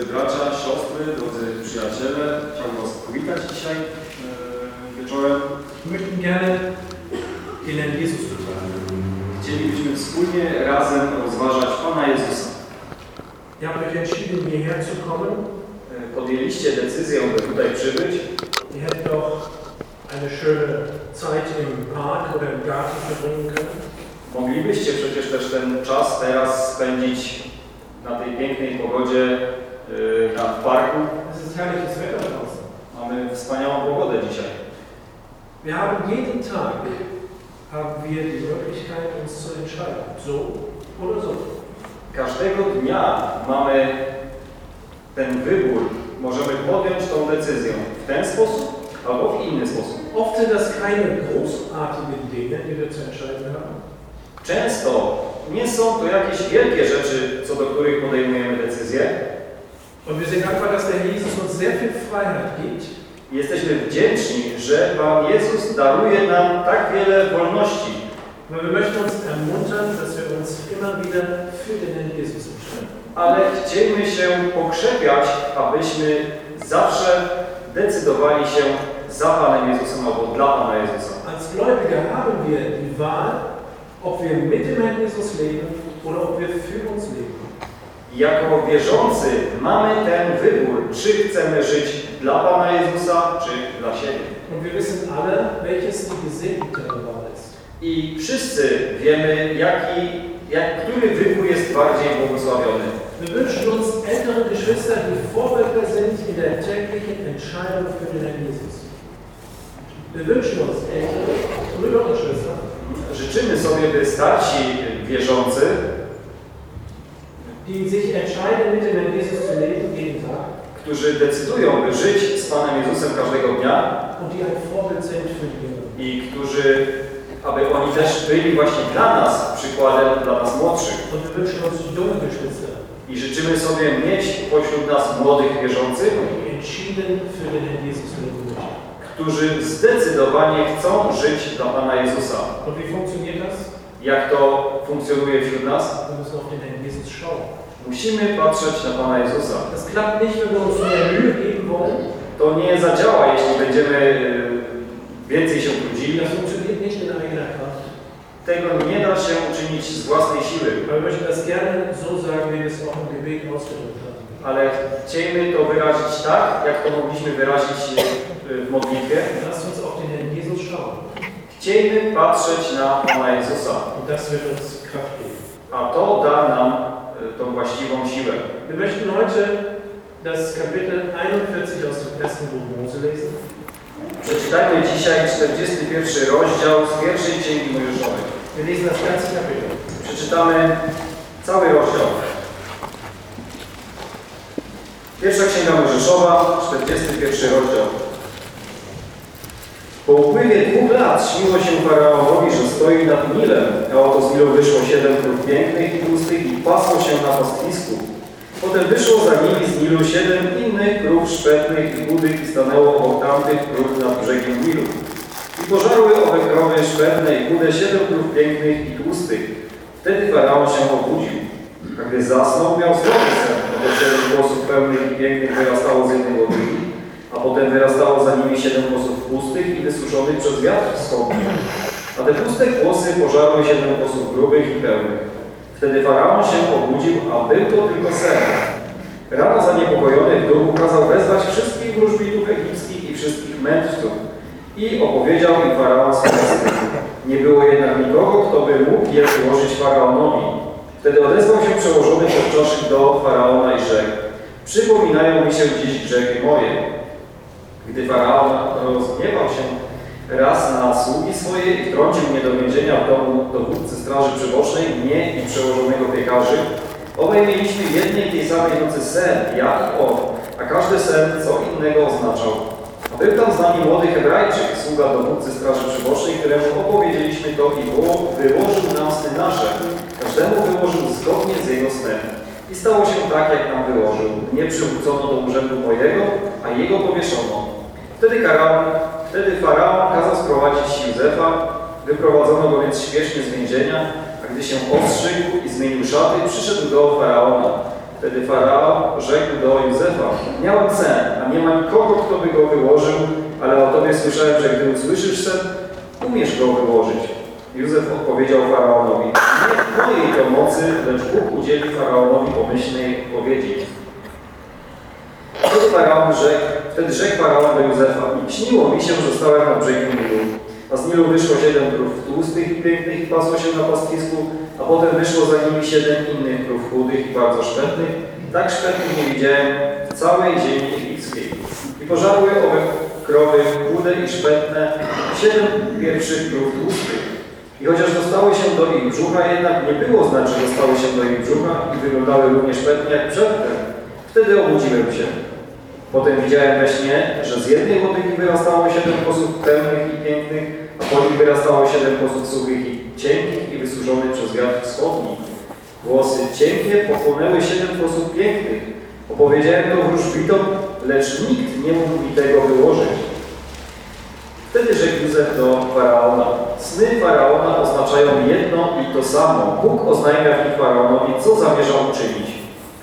Drodzy bracia, siostry, drodzy przyjaciele, chciałbym Was powitać dzisiaj e, wieczorem. Möchten gerne den Herrn Jesus. Chcielibyśmy wspólnie razem rozważać Pana Jezusa. Habt euch entschieden, hierher zu kommen. Podjęliście decyzję, by tutaj przybyć. Ihr hättet doch eine schöne Zeit im Park oder im Garten verbringen können. Moglibyście przecież też ten czas teraz spędzić na tej pięknej pogodzie e, na w parku. Mamy wspaniałą pogodę dzisiaj. Wir haben jeden Tag haben wir die Möglichkeit, uns zu entscheiden. So oder so. Każdego dnia mamy ten wybór. Możemy podjąć tą decyzję w ten sposób albo w inny sposób. Oft sind das keine großartigen Dinge, die wir zu entscheiden haben. Często nie są to jakieś wielkie rzeczy, co do których podejmujemy decyzje. Und wir sind dankbar, dass der Jesus uns sehr viel Freiheit gibt, Jesteśmy wdzięczni, że Pan Jezus daruje nam tak wiele wolności, weil wir möchten uns ermuntern, dass wir uns immer wieder für den Herrn Jesus entscheiden. ale chcielibyśmy się pokrzepiać, abyśmy zawsze decydowali się za Panem Jezusem albo dla Pana Jezusa. Als Gläubige haben wir die Wahl, ob wir mit dem Herrn Jesus leben oder ob wir für uns leben. Jako wierzący mamy ten wybór, czy chcemy żyć dla Pana Jezusa, czy dla siebie. I wszyscy wiemy, jaki, jak, który wybór jest bardziej błogosławiony. Wir wünschen uns ältere Geschwister, die Vorbilder sind in der täglichen Entscheidung für den Herrn Jesus. Wir wünschen uns ältere Brüder und Schwestern, Życzymy sobie, by starsi wierzący, die sich entscheiden, mit dem Herrn Jesus zu leben, jeden Tag, którzy decydują, by żyć z Panem Jezusem każdego dnia i którzy, aby oni też byli właśnie dla nas przykładem, dla nas młodszych. I życzymy sobie mieć pośród nas młodych wierzących, którzy zdecydowanie chcą żyć dla Pana Jezusa. Jak to funkcjonuje wśród nas? Musimy patrzeć na Pana Jezusa. To nie zadziała, jeśli będziemy e, więcej się trudzili. Tego nie da się uczynić z własnej siły, ale chcielibyśmy to wyrazić tak, jak to mogliśmy wyrazić e, w modlitwie. Lasst uns auf den Herrn Jesus schauen. Chcielibyśmy patrzeć na Pana Jezusa, geben. a to da nam e, tą właściwą siłę. Wir möchten heute das Kapitel 41 aus dem ersten Buch Mose lesen. Przeczytajmy dzisiaj 41 rozdział z pierwszej Księgi Mojżeszowej. Wir lesen das ganze Kapitel. Przeczytamy cały rozdział. Pierwsza Księga Mojżeszowa, 41 rozdział. Po upływie dwóch lat śniło się Faraonowi, że stoi nad Nilem, a oto z Nilu wyszło siedem krów pięknych i tłustych i pasło się na pastwisku. Potem wyszło za nimi z Nilu siedem innych krów szpetnych i chudych i stanęło obok tamtych krów nad brzegiem Nilu. I pożarły owe krowy szpetne i chude siedem krów pięknych i tłustych. Wtedy Faraon się obudził. A gdy zasnął, miał zdrowy sen, bo siedem głosów pełnych i pięknych wyrastało z jednej łodygi, a potem wyrastało za nimi siedem głosów pustych i wysuszonych przez wiatr wschodni. A te puste głosy pożarły siedem głosów grubych i pełnych. Wtedy Faraon się obudził, a był to tylko sen. Rano zaniepokojony w duchu kazał wezwać wszystkich wróżbitów egipskich i wszystkich mędrców i opowiedział im Faraon swoje. Nie było jednak nikogo, kto by mógł je przyłożyć Faraonowi. Wtedy odezwał się przełożony podczaszych do Faraona i rzekł Przypominają mi się dziś grzechy moje. Gdy Faraon rozgniewał się raz na sługi swoje i wtrącił mnie do więzienia w domu dowódcy straży przybocznej, mnie i przełożonego piekarzy, obaj mieliśmy jednej tej samej nocy sen, ja i on, a każdy sen co innego oznaczał. Był tam z nami młody Hebrajczyk, sługa dowódcy straży przybocznej, któremu opowiedzieliśmy to i było, wyłożył nam sny nasze. Każdemu wyłożył zgodnie z jego snem. I stało się tak, jak nam wyłożył. Mnie przywrócono do urzędu mojego, a jego powieszono. Wtedy, Faraon, wtedy Faraon kazał sprowadzić Józefa, wyprowadzono go więc śpiesznie z więzienia, a gdy się ostrzygł i zmienił szaty, przyszedł do Faraona. Wtedy faraon rzekł do Józefa, miałem sen, a nie ma nikogo, kto by go wyłożył, ale o tobie słyszałem, że gdy usłyszysz sen, umiesz go wyłożyć. Józef odpowiedział faraonowi, nie mojej to mocy, lecz Bóg udzieli faraonowi pomyślnej odpowiedzi. Wtedy faraon rzekł, wtedy rzekł faraon do Józefa, śniło mi się, że stałem na brzegu Nilu. A z Nilu wyszło siedem krów tłustych i pięknych pasło się na pastwisku, a potem wyszło za nimi siedem innych krów chudych i bardzo szpetnych. Tak szpetnych nie widziałem w całej ziemi egipskiej. I pożarły owe krowy chude i szpetne, siedem pierwszych krów tłustych. I chociaż dostały się do ich brzucha, jednak nie było znać, że dostały się do ich brzucha i wyglądały równie szpetnie jak przedtem. Wtedy obudziłem się. Potem widziałem we śnie, że z jednej łodygi wyrastało siedem posłów pełnych i pięknych, a po nich wyrastało siedem posłów suchych i cienkich i wysuszonych przez wiatr wschodni. Włosy cienkie pochłonęły siedem posłów pięknych. Opowiedziałem to wróżbitom, lecz nikt nie mógł mi tego wyłożyć. Wtedy rzekł Józef do Faraona. Sny Faraona oznaczają jedno i to samo. Bóg oznajmia w nich Faraonowi, co zamierza uczynić.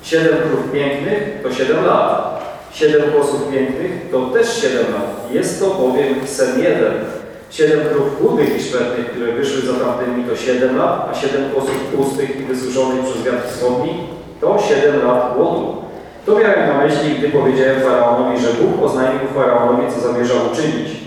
Siedem krów pięknych to siedem lat. Siedem posłów pięknych to też siedem lat. Jest to bowiem sen jeden. Siedem krów chudych i szpetnych, które wyszły za tamtymi to siedem lat, a siedem posłów pustych i wysuszonych przez wiatr wschodni to siedem lat głodu. To miałem na myśli, gdy powiedziałem Faraonowi, że Bóg oznajmił Faraonowi, co zamierza uczynić.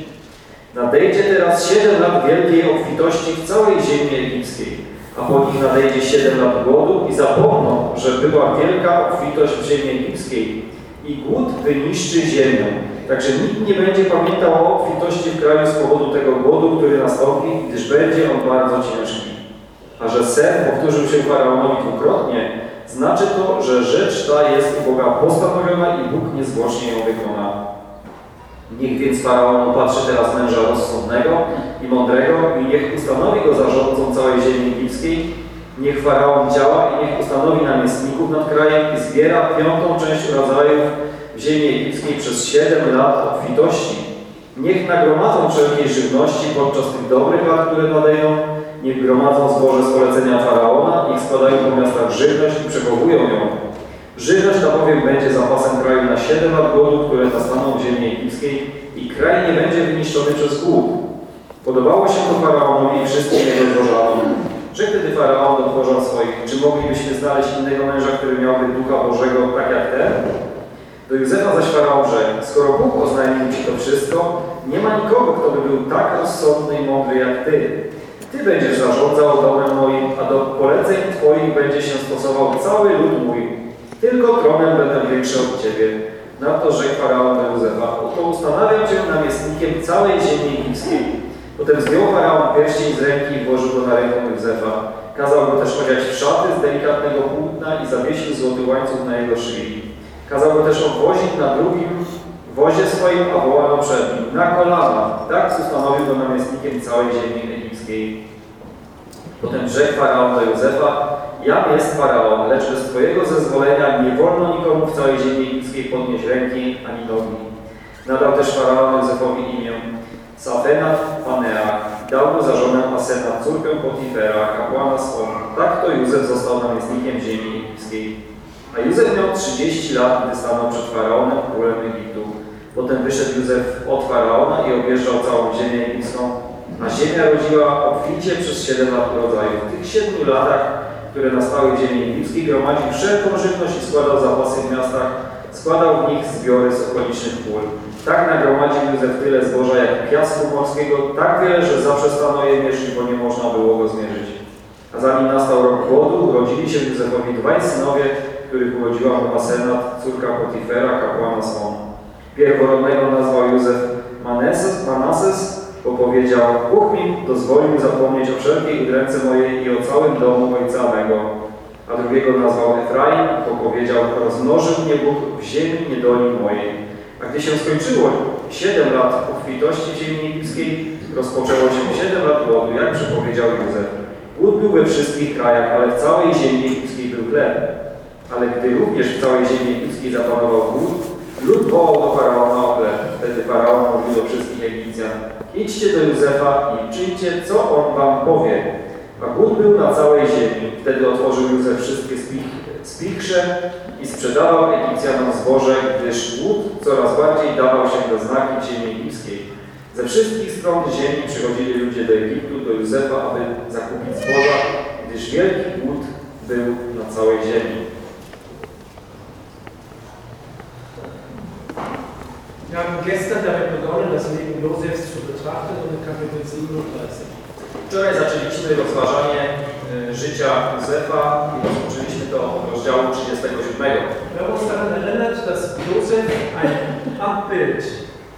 Nadejdzie teraz siedem lat wielkiej obfitości w całej ziemi egipskiej, a po nich nadejdzie siedem lat głodu i zapomną, że była wielka obfitość w ziemi egipskiej i głód wyniszczy ziemię. Także nikt nie będzie pamiętał o obfitości w kraju z powodu tego głodu, który nastąpi, gdyż będzie on bardzo ciężki. A że sen powtórzył się Faraonowi dwukrotnie, znaczy to, że rzecz ta jest u Boga postanowiona i Bóg niezwłocznie ją wykona. Niech więc Faraon upatrzy teraz męża rozsądnego i mądrego i niech ustanowi go zarządcą całej ziemi egipskiej. Niech Faraon działa i niech ustanowi namiestników nad krajem i zbiera piątą część urodzajów w ziemi egipskiej przez siedem lat obfitości. Niech nagromadzą wszelkiej żywności podczas tych dobrych lat, które nadejdą. Niech gromadzą zboże z polecenia Faraona, niech składają po miastach żywność i przechowują ją. Żywność ta bowiem będzie zapasem kraju na 7 lat głodu, które nastaną w ziemi egipskiej i kraj nie będzie wyniszczony przez głód. Podobało się to Faraonowi i wszystkim jego dworzanom. Rzekł wtedy Faraon do swoich, czy moglibyśmy znaleźć innego męża, który miałby Ducha Bożego tak jak ten? Do Józefa zaś Faraon rzekł, skoro Bóg oznajmił Ci to wszystko, nie ma nikogo, kto by był tak rozsądny i mądry jak Ty. Ty będziesz zarządzał domem moim, a do poleceń Twoich będzie się stosował cały lud mój. Tylko tronem będę większy od Ciebie. Na to rzekł Faraon do Józefa, oto ustanawiam Cię namiestnikiem całej ziemi egipskiej. Potem zdjął Faraon pierścień z ręki i włożył go na rękę Józefa. Kazał go też odziać w szaty z delikatnego płótna i zawiesił złoty łańcuch na jego szyi. Kazał go też obwozić na drugim wozie swoim, a wołano przed nim na kolana. Tak ustanowił go namiestnikiem całej ziemi egipskiej. Potem rzekł Faraon do Józefa, Jam jest Faraon, lecz bez Twojego zezwolenia nie wolno nikomu w całej ziemi egipskiej podnieść ręki ani nogi. Nadał też Faraon Józefowi imię Safenat Panea. Dał mu za żonę Asenat, córkę Potifera, kapłana swą. Tak to Józef został namiestnikiem ziemi egipskiej. A Józef miał 30 lat, gdy stanął przed Faraonem, królem Egiptu. Potem wyszedł Józef od Faraona i objeżdżał całą ziemię egipską, a ziemia rodziła obficie przez 7 lat urodzaju. W tych 7 latach, które nastały w ziemi egipskiej, gromadził wszelką żywność i składał zapasy w miastach, składał w nich zbiory z okolicznych pól. Tak nagromadził Józef tyle zboża jak piasku morskiego, tak wiele, że zaprzestano je mierzyć, bo nie można było go zmierzyć. A zanim nastał rok głodu, urodzili się Józefowi dwaj synowie, których urodziła mu Asenat, córka Potifera, kapłana swą. Pierworodnego nazwał Józef Maneses, Manases, bo powiedział, Bóg mi dozwolił zapomnieć o wszelkiej udręce mojej i o całym domu ojca mego. A drugiego nazwał Efraim, bo powiedział, rozmnożył mnie Bóg w ziemi niedoli mojej. A gdy się skończyło siedem lat obfitości ziemi egipskiej, rozpoczęło się siedem lat głodu, jak przepowiedział Józef. Głód był we wszystkich krajach, ale w całej ziemi egipskiej był chleb. Ale gdy również w całej ziemi egipskiej zapanował głód, lud wołał do Faraona o chleb. Wtedy Faraon mówił do wszystkich Egipcjan, idźcie do Józefa i czyńcie, co on wam powie. A głód był na całej ziemi. Wtedy otworzył Józef wszystkie spich, z Pilchrzem i sprzedawał Egipcjanom zboże, gdyż głód coraz bardziej dawał się do znaki ziemi egipskiej. Ze wszystkich stron ziemi przychodzili ludzie do Egiptu, do Józefa, aby zakupić zboża, gdyż wielki głód był na całej ziemi. Wir haben gestern damit begonnen, das Leben Josefs zu betrachten und in Kapitel 37. Wczoraj zaczęliśmy rozważanie y, życia Józefa i rozpoczęliśmy to od rozdziału 37. Wir haben uns daran erinnert, dass Josef ein Abbild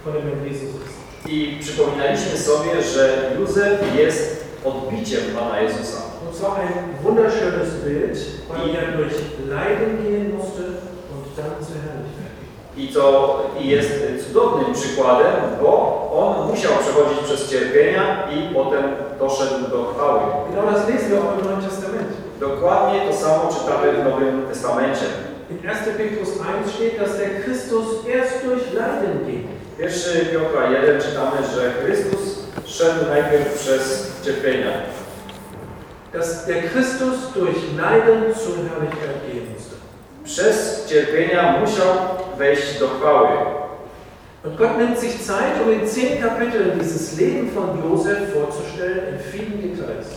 von dem Herrn Jesus ist. I przypominaliśmy sobie, że Józef jest odbiciem Pana Jezusa. Und zwar ein wunderschönes Bild, weil er durch Leiden gehen musste und dann zur Herrlichkeit. I to i jest cudownym przykładem, bo on musiał przechodzić przez cierpienia i potem doszedł do chwały. Lesen wir auch im Neuen Testament. Dokładnie to samo czytamy w Nowym Testamencie. In 1. Petrus 1 steht, dass der Christus erst durch Leiden ging. Pierwszy Piotra 1 czytamy, że Chrystus szedł najpierw przez cierpienia. Dass der Christus durch Leiden zur Herrlichkeit gehen musste. Przez cierpienia musiał wejść do chwały. Und Gott nimmt sich Zeit, um in zehn Kapiteln dieses Leben von Josef vorzustellen, in vielen Details.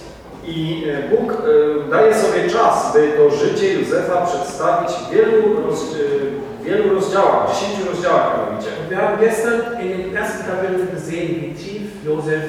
I e, Bóg e, daje sobie czas, by to życie Józefa przedstawić w wielu, roz, e, wielu rozdziałach, w dziesięciu rozdziałach mianowicie. Wir haben gestern in den ersten Kapiteln gesehen, wie tief Josef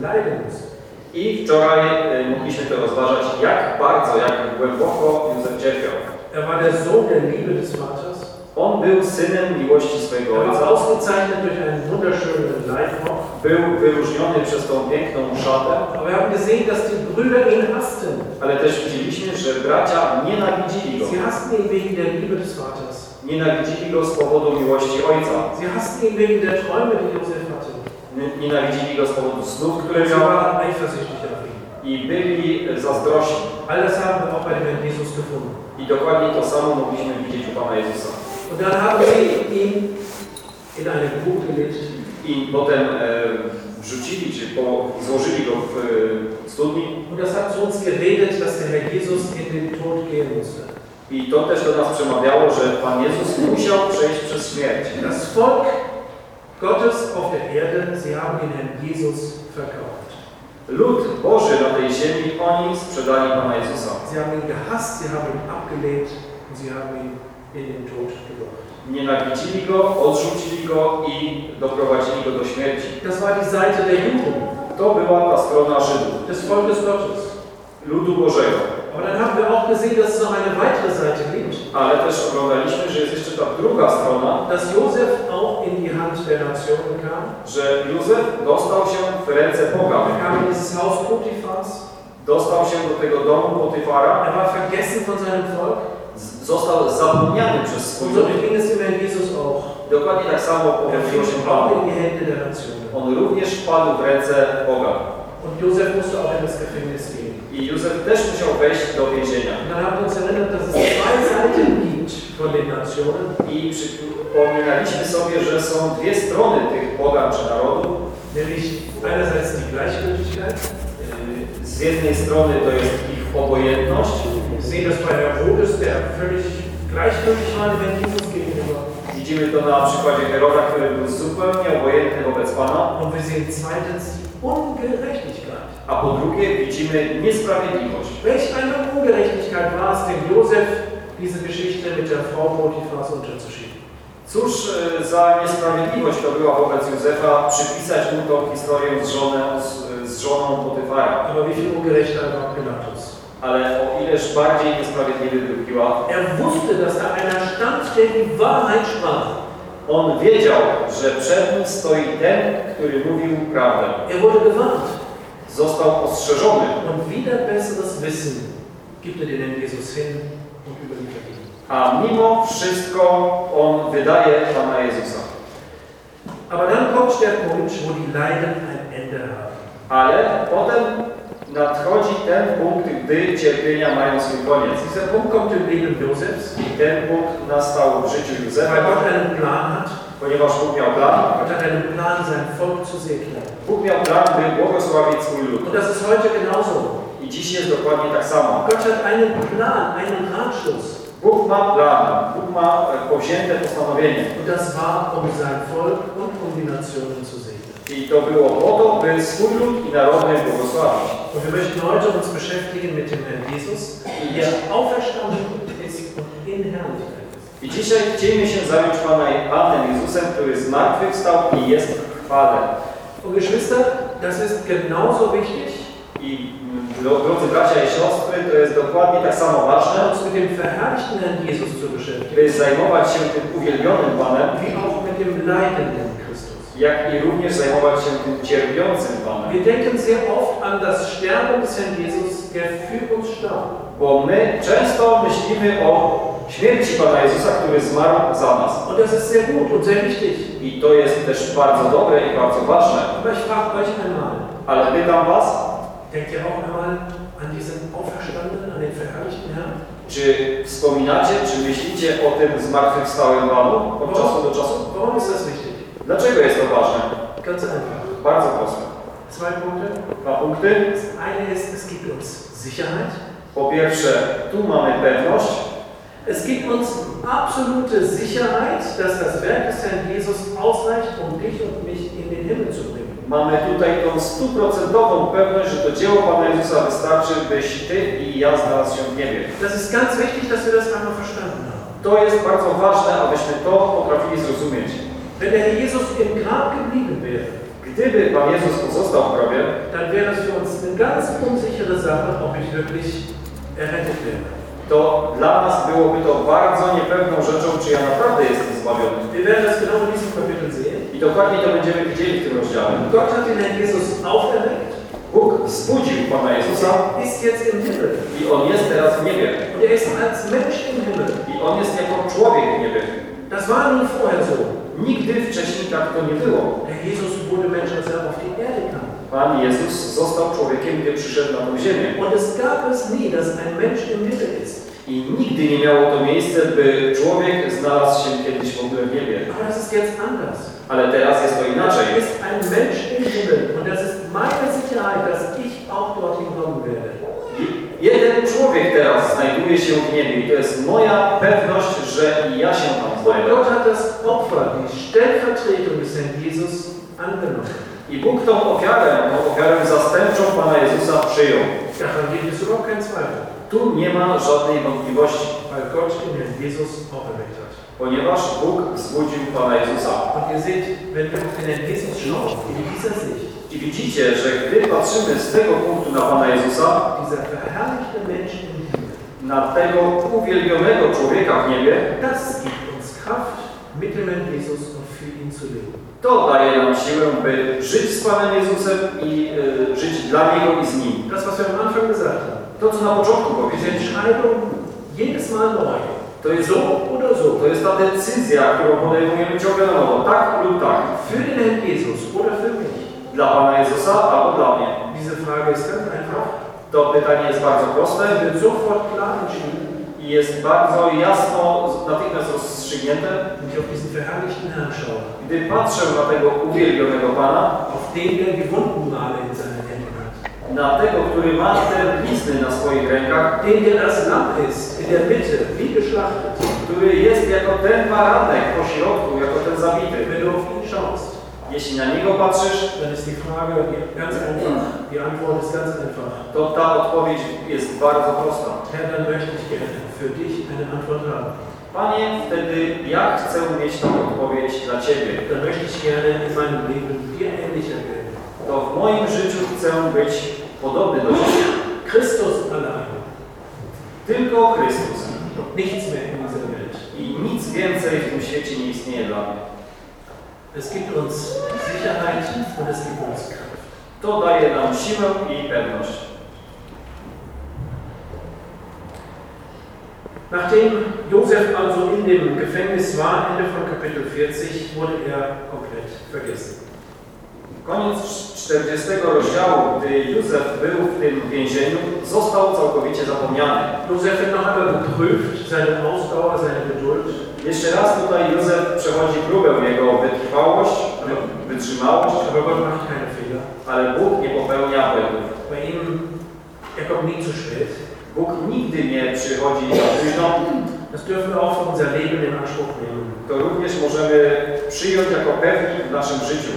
leiden musste. I wczoraj e, mogliśmy to rozważać, jak bardzo, jak głęboko Józef cierpiał. Er war der Sohn der Liebe des Vaters. On był synem miłości swojego Er war ojca. ausgezeichnet durch einen wunderschönen Leibrock. Był wyróżniony przez tą piękną szatę, Aber wir haben gesehen, dass die Brüder ihn hassten. ale też widzieliśmy, że bracia nienawidzili go. Sie hassten ihn wegen der Liebe des Vaters. Nienawidzili go z powodu miłości ojca. Sie hassten ihn wegen der Träume, die Josef hatte. Nie- Nienawidzili go z powodu snów, które Sie miał waren eifersüchtig auf ihn. i byli zazdrośni. All das haben wir auch bei dem Herrn Jesus gefunden. I dokładnie to samo mogliśmy widzieć u Pana Jezusa. Und dann haben sie ihn in eine Grube gelegt. I potem e, wrzucili, czy po, złożyli go w e, studni Und das hat zu uns geredet, dass der Herr Jesus in den Tod gehen musste. i to też do nas przemawiało, że Pan Jezus musiał przejść przez śmierć. Das Volk Gottes auf der Erde, sie haben den Herrn Jesus verkauft. Lud Boży na tej ziemi, oni sprzedali Pana Jezusa. Sie haben ihn gehasst, sie haben ihn abgelehnt und sie haben ihn in den Tod gebracht. Nienawidzili go, odrzucili go i doprowadzili go do śmierci. Das war die Seite der Juden, To była ta strona Żydów, des Volkes Gottes. ludu Bożego. Ale też oglądaliśmy, że jest jeszcze ta druga strona, Dass Josef auch in die Hand der kam. że Józef dostał się w ręce Er pogan. kam in dieses Haus Potiphars. Dostał się do tego domu Potyfara, Er war vergessen von seinem Volk. został zapomniany przez swój so ging es Jesus auch. Dokładnie tak samo Er powróciło się Panu. On również wpadł w ręce pogan. Und Josef musste auch in das Gefängnis gehen. I Józef też musiał wejść do więzienia. Und dann wir uns erinnert, dass es zwei Seiten gibt von den Nationen. I przypominaliśmy sobie, że są dwie strony tych pogan czy narodów. Nämlich einerseits die Gleichgültigkeit. Z jednej strony to jest ich obojętność. Sehen das bei Herodes, der völlig gleichgültig war Herrn Jesus gegenüber. Widzimy to na przykładzie Heroda, który był zupełnie obojętny wobec Pana. Und wir sehen zweitens Ungerechtigkeit. A po drugie widzimy niesprawiedliwość. Welch eine Ungerechtigkeit war es denn, Josef diese Geschichte mit der Frau unterzuschieben? Cóż e, za niesprawiedliwość to była wobec Józefa przypisać mu tą historię z, żonę, z, z żoną Potyfara. Aber wie viel Ungerechter war Pilatus? Ale o ileż bardziej niesprawiedliwy był Piłat. Er wusste, dass da einer stand, der die Wahrheit sprach. On wiedział, że przed nim stoi ten, który mówił prawdę. Er wurde gewarnt. Został ostrzeżony, Und wieder besseres Wissen gibt er den Jesus hin und überliefert ihn. a mimo wszystko on wydaje Pana Jezusa. Aber dann kommt der Punkt, wo die Leiden ein Ende haben. Ale potem nadchodzi ten punkt, gdy cierpienia mają swój koniec. Dieser Punkt kommt im Leben I ten punkt nastał w życiu weil Józefa, Gott einen Plan hat. ponieważ Bóg miał plan. Gott hat einen Plan, sein Volk zu segnen. Bóg miał plan, by błogosławić swój lud. Und das ist heute genauso. I dziś jest dokładnie tak samo. Gott hat einen Plan, einen Ratschluss. Bóg ma plan, Bóg ma e, powzięte postanowienie. Und das war, um sein Volk und um die Nationen zu segnen. I to było po to, by swój lud i narody błogosławić. Und wir möchten heute uns beschäftigen mit dem Herrn Jesus, der auferstanden ist und in Herrlichkeit. I dzisiaj chcielibyśmy się zająć Pana, Panem Jezusem, który zmartwychwstał i jest w chwale. Und Geschwister, das ist genauso wichtig, I mm, dro- drodzy bracia i siostry, to jest dokładnie tak samo ważne, uns mit dem verherrlichten Herrn Jesus zu beschäftigen, by zajmować się tym uwielbionym Panem, wie auch mit dem leidenden. Jak i również zajmować się tym cierpiącym Panem. Wir denken sehr oft an das Sterben des Herrn Jesus, der für uns starb. Bo my często myślimy o śmierci Pana Jezusa, który zmarł za nas. Und das ist sehr gut und sehr wichtig. I to jest też bardzo dobre i bardzo ważne. Aber ich frage euch einmal, Ale pytam Was, denkt ihr auch einmal an diesen Auferstandenen, an den verherrlichten Herrn? czy wspominacie, czy myślicie o tym zmartwychwstałym Panu od czasu do czasu? Warum ist das wichtig? Dlaczego jest to ważne? Ganz einfach. Bardzo proste. Zwei Punkte. Dwa punkty. Das eine ist, es gibt uns Sicherheit. Po pierwsze, tu mamy pewność, Es gibt uns absolute Sicherheit, dass das Werk des Herrn Jesus ausreicht, um dich und mich in den Himmel zu bringen. mamy tutaj tą stuprocentową pewność, że to dzieło Pana Jezusa wystarczy, byś Ty i ja znalazł się w niebie. Das ist ganz wichtig, dass wir das einmal verstanden haben. To jest bardzo ważne, abyśmy to potrafili zrozumieć. Wenn der Herr Jesus im Grab geblieben wäre, Gdyby Pan Jezus pozostał w grobie, dann wäre das für uns eine ganz unsichere Sache, ob ich wirklich errettet wäre. to dla nas byłoby to bardzo niepewną rzeczą, czy ja naprawdę jestem zbawiony. Wir werden das genau in diesem Kapitel sehen. I dokładnie to będziemy widzieli w tym rozdziale. Gott hat den Herrn Jesus auferweckt, Bóg zbudził Pana Jezusa ist jetzt im Himmel. i On jest teraz w niebie. Und er ist als Mensch im Himmel. I On jest jako człowiek w niebie. Das war nie vorher so. Tak to nie było. Der Jesus wurde Mensch, als er auf die Erde kam. Pan Jezus został człowiekiem, gdy przyszedł na tę ziemię. Und es gab es nie, dass ein Mensch im Himmel ist. I nigdy nie miało to miejsce, by człowiek znalazł się kiedyś w ogóle w niebie. Aber das ist jetzt anders. Ale teraz jest to inaczej. ist ein Mensch im Himmel. Und das ist meine Sicherheit, dass ich auch dorthin kommen werde. Jeden człowiek teraz znajduje się w niebie i to jest moja pewność, że ja się tam znajdę. Opfer, die Stellvertretung des Herrn Jesus, angenommen. I Bóg tą ofiarę, tą ofiarę zastępczą Pana Jezusa przyjął. Daran gibt es überhaupt keinen Zweifel. Tu nie ma żadnej wątpliwości, Weil Gott den Herrn Jesus auferweckt hat. ponieważ Bóg zbudził Pana Jezusa. Und ihr seht, wenn wir auf den Herrn Jesus schauen, in dieser Sicht, I widzicie, że gdy patrzymy z tego punktu na Pana Jezusa, na tego uwielbionego człowieka w niebie, das gibt uns Kraft, mit dem Herrn Jesus und für ihn zu leben. to daje nam siłę, by żyć z Panem Jezusem i y, żyć dla Niego i z Nim. Das, was wir am Anfang gesagt haben, To, co na początku powiedzieliśmy, jedes Mal neu, to jest, so oder so, to jest ta decyzja, którą podejmujemy ciągle na nowo, tak lub tak. für den Herrn Jesus oder für mich. Dla Pana Jezusa albo dla mnie. Diese Frage ist ganz einfach. To pytanie jest bardzo proste sofort klar entschieden, jest bardzo jasno, natychmiast rozstrzygnięte. Gdy patrzę na tego uwielbionego Pana, na tego, który ma te blizny na swoich rękach, den, der das Lamm ist, in der Mitte, wie geschlachtet, który jest jako ten baranek po środku, jako ten zabity. wenn du auf ihn schaust, Jeśli na niego patrzysz, dann ist die Frage ganz einfach. Die Antwort ist ganz einfach. to ta odpowiedź jest bardzo prosta. Herr, dann möchte ich gerne für dich eine Antwort haben. Panie, wtedy ja chcę mieć tą odpowiedź dla Ciebie. Dann möchte ich gerne in meinem Leben dir ähnlicher werden. To w moim życiu chcę być podobny do Ciebie. Christus allein. Tylko Chrystus. Nichts mehr in dieser Welt. I nic więcej w tym świecie nie istnieje dla mnie. Es gibt uns Sicherheit und es gibt uns Kraft. To daje nam siłę i pewność. Nachdem Josef also in dem Gefängnis war, Ende von Kapitel 40, wurde er komplett vergessen. Koniec 40 rozdziału, gdy Józef był w tym więzieniu, został całkowicie zapomniany. Wird noch einmal geprüft, seine Ausdauer, seine Geduld. Jeszcze raz tutaj Józef przechodzi próbę jego wytrwałość, wytrzymałość, ale Bóg nie popełnia błędów. Bóg nigdy nie przychodzi za późno, to również możemy przyjąć jako pewnik w naszym życiu.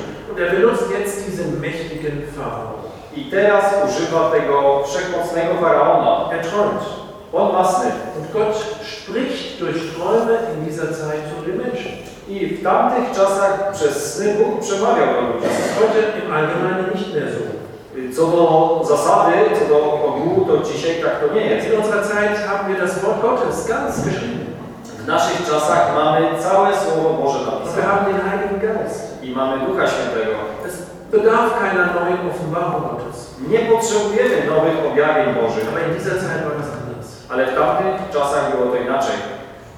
I teraz używa tego wszechmocnego faraona. Er träumt. Und Gott spricht durch Träume in dieser Zeit zu den Menschen. I w tamtych czasach przez sny Bóg przemawiał do ludzi. Heute im Allgemeinen nicht mehr so. Co do zasady, co do ogółu, to dzisiaj tak to nie jest. In unserer Zeit haben wir das Wort Gottes ganz geschrieben. W naszych czasach mamy całe Słowo Boże Und wir napisane. haben den Heiligen Geist. I mamy Ducha Świętego. Es bedarf keiner neuen Offenbarung Gottes. Nie potrzebujemy nowych objawień Bożych. Aber in dieser Zeit war das. Ale w tamtych czasach było to inaczej.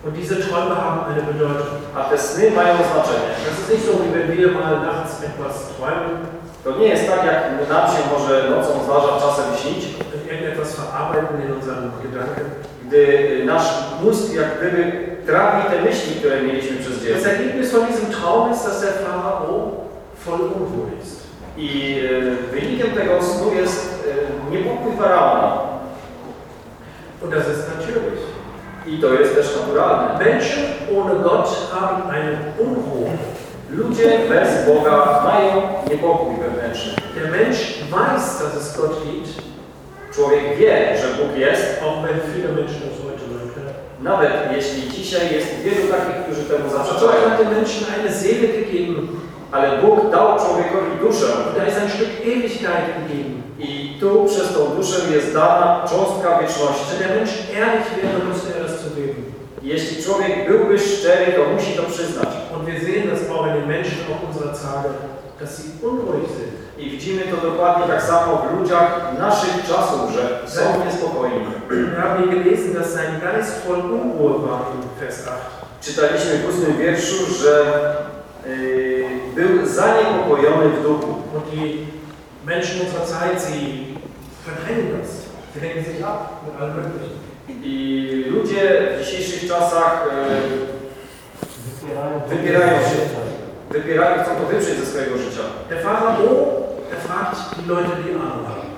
Und diese Träume haben eine Bedeutung. A te sny mają znaczenie. Das ist nicht so, wie wenn wir mal nachts etwas träumen To nie jest tak, jak nam się może nocą zdarza czasem śnić, irgendetwas verarbeiten in unseren Gedanken. gdy nasz mózg jak gdyby trawi te myśli, które mieliśmy przez Das dziecko. Ergebnis von diesem Traum ist, dass der Pharao voll Unruhe ist. I e, wynikiem tego snu jest e, niepokój faraona. Und das ist natürlich. I to jest też naturalne. Menschen ohne Gott haben eine Unruhe. Ludzie bez Boga mają niepokój wewnętrzny. Der Mensch weiß, dass es Gott gibt, Człowiek wie, że Bóg jest, auch wenn viele Menschen das heute leugnen. nawet jeśli dzisiaj jest wielu takich, którzy temu Aber Gott zaprzeczają. hat den Menschen eine Seele gegeben. Ale Bóg dał człowiekowi duszę da ist ein Stück Ewigkeit gegeben. i tu przez tą duszę jest dana cząstka wieczności. Wenn der Mensch ehrlich wäre, müsste er das zugeben. Jeśli człowiek byłby szczery, to musi to przyznać. Und wir sehen das auch in den Menschen auch unserer Tage, dass sie unruhig sind. I widzimy to dokładnie tak samo w ludziach naszych czasów, że są niespokojni. Wir haben hier gelesen, dass sein Geist voll Unruhe war in Vers 8. Czytaliśmy w ósmym wierszu, że yy, był zaniepokojony w duchu. Und die Menschen unserer Zeit, sie verdrängen das. Sie lenken sich ab mit allem Möglichen. I ludzie w dzisiejszych czasach yy, wybierają się, wybierają, chcą to wyprzeć ze swojego życia. Der Pharao, er fragt die Leute, die Ahnung haben.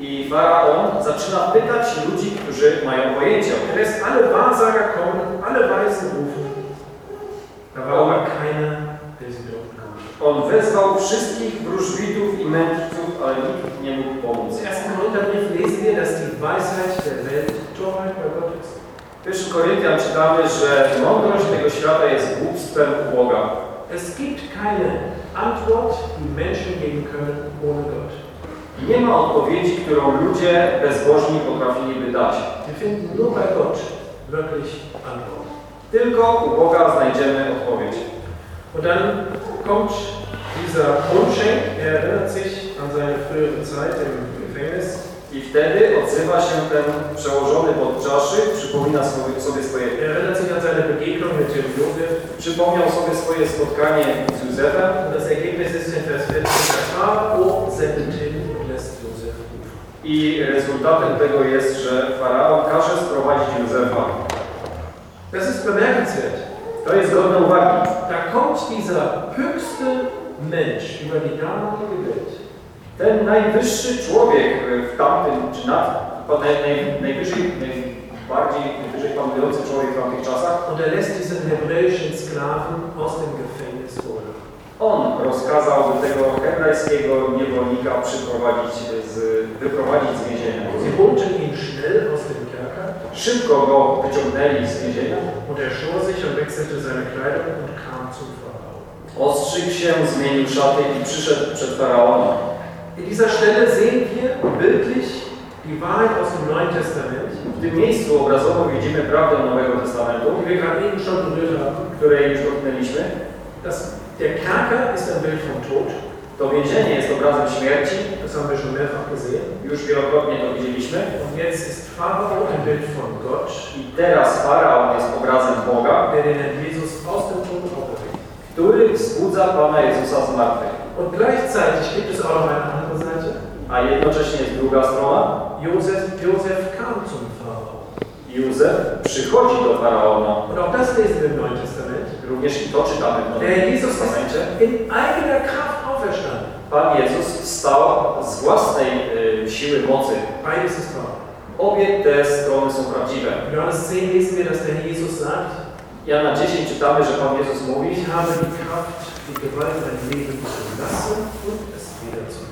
I faraon zaczyna pytać ludzi, którzy mają pojęcie Er lässt alle Wahrsager kommen, alle Weisen rufen. Da war aber konnte. On wezwał wszystkich wróżbitów i mędrców, ale nikt nie mógł pomóc. Im ersten Korintherbrief lesen wir, dass die Weisheit der Welt Torheit bei Gott ist. W pierwszym Koryntian czytamy, że mądrość tego świata jest głupstwem u Boga. Es gibt keine Antwort, die Menschen geben können ohne Gott. Nie ma odpowiedzi, którą ludzie bezbożni potrafiliby dać. Wir finden nur bei Gott wirklich Antwort. Tylko u Boga znajdziemy odpowiedź. Und dann kommt dieser Mundschenk, er erinnert sich Gefängnis. I wtedy odzywa się ten przełożony pod czaszy, przypomina sobie, sobie swoje, przypomniał sobie swoje spotkanie z Józefem Und das Ergebnis ist in Vers 14, der Pharao sendet hin und lässt Josef rufen. i rezultatem tego jest, że faraon każe sprowadzić Józefa. Das ist bemerkenswert. To jest godne uwagi. Da kommt dieser höchste Mensch über die damalige Welt. Ten najwyższy człowiek w tamtym, czy nad, naj, naj, najwyżej, najbardziej najwyżej panujący człowiek w tamtych czasach, Und er lässt diesen hebräischen Sklaven aus dem Gefängnis holen. on rozkazał tego hebrajskiego niewolnika przyprowadzić, z, wyprowadzić z więzienia. Sie holten ihn schnell aus dem Kerker Szybko go wyciągnęli z więzienia, und er schor sich und wechselte seine Kleidung und kam zum Pharao. ostrzygł się, zmienił szaty i przyszedł przed faraona. In dieser Stelle sehen wir bildlich die Wahrheit aus dem Neuen Testament, W tym miejscu obrazowo widzimy prawdę Nowego Testamentu, die wir gerade eben schon berührt haben. której już dotknęliśmy. Das, der Kerker ist ein Bild vom Tod, To więzienie jest obrazem śmierci, das haben wir schon mehrfach gesehen. już wielokrotnie to widzieliśmy. Und jetzt ist Pharao ein Bild von Gott, I teraz faraon jest obrazem Boga, der den Herrn Jesus aus dem Tod auferweckt. który wzbudza Pana Jezusa z martwych. Und gleichzeitig gibt es auch noch eine andere Seite. A jednocześnie jest druga strona. Josef, Josef kam zum Pharao. Józef przychodzi do faraona. Und auch das lesen wir im Neuen Testament. Również i to czytamy w Der Nowym Herr Jesus Testamencie. in eigener Kraft auferstanden. Pan Jezus wstał z własnej y, siły mocy. Beides ist wahr. Obie te strony są prawdziwe. Johannes 10 lesen wir, dass der Jesus sagt, Jana 10 czytamy, że Pan Jezus mówi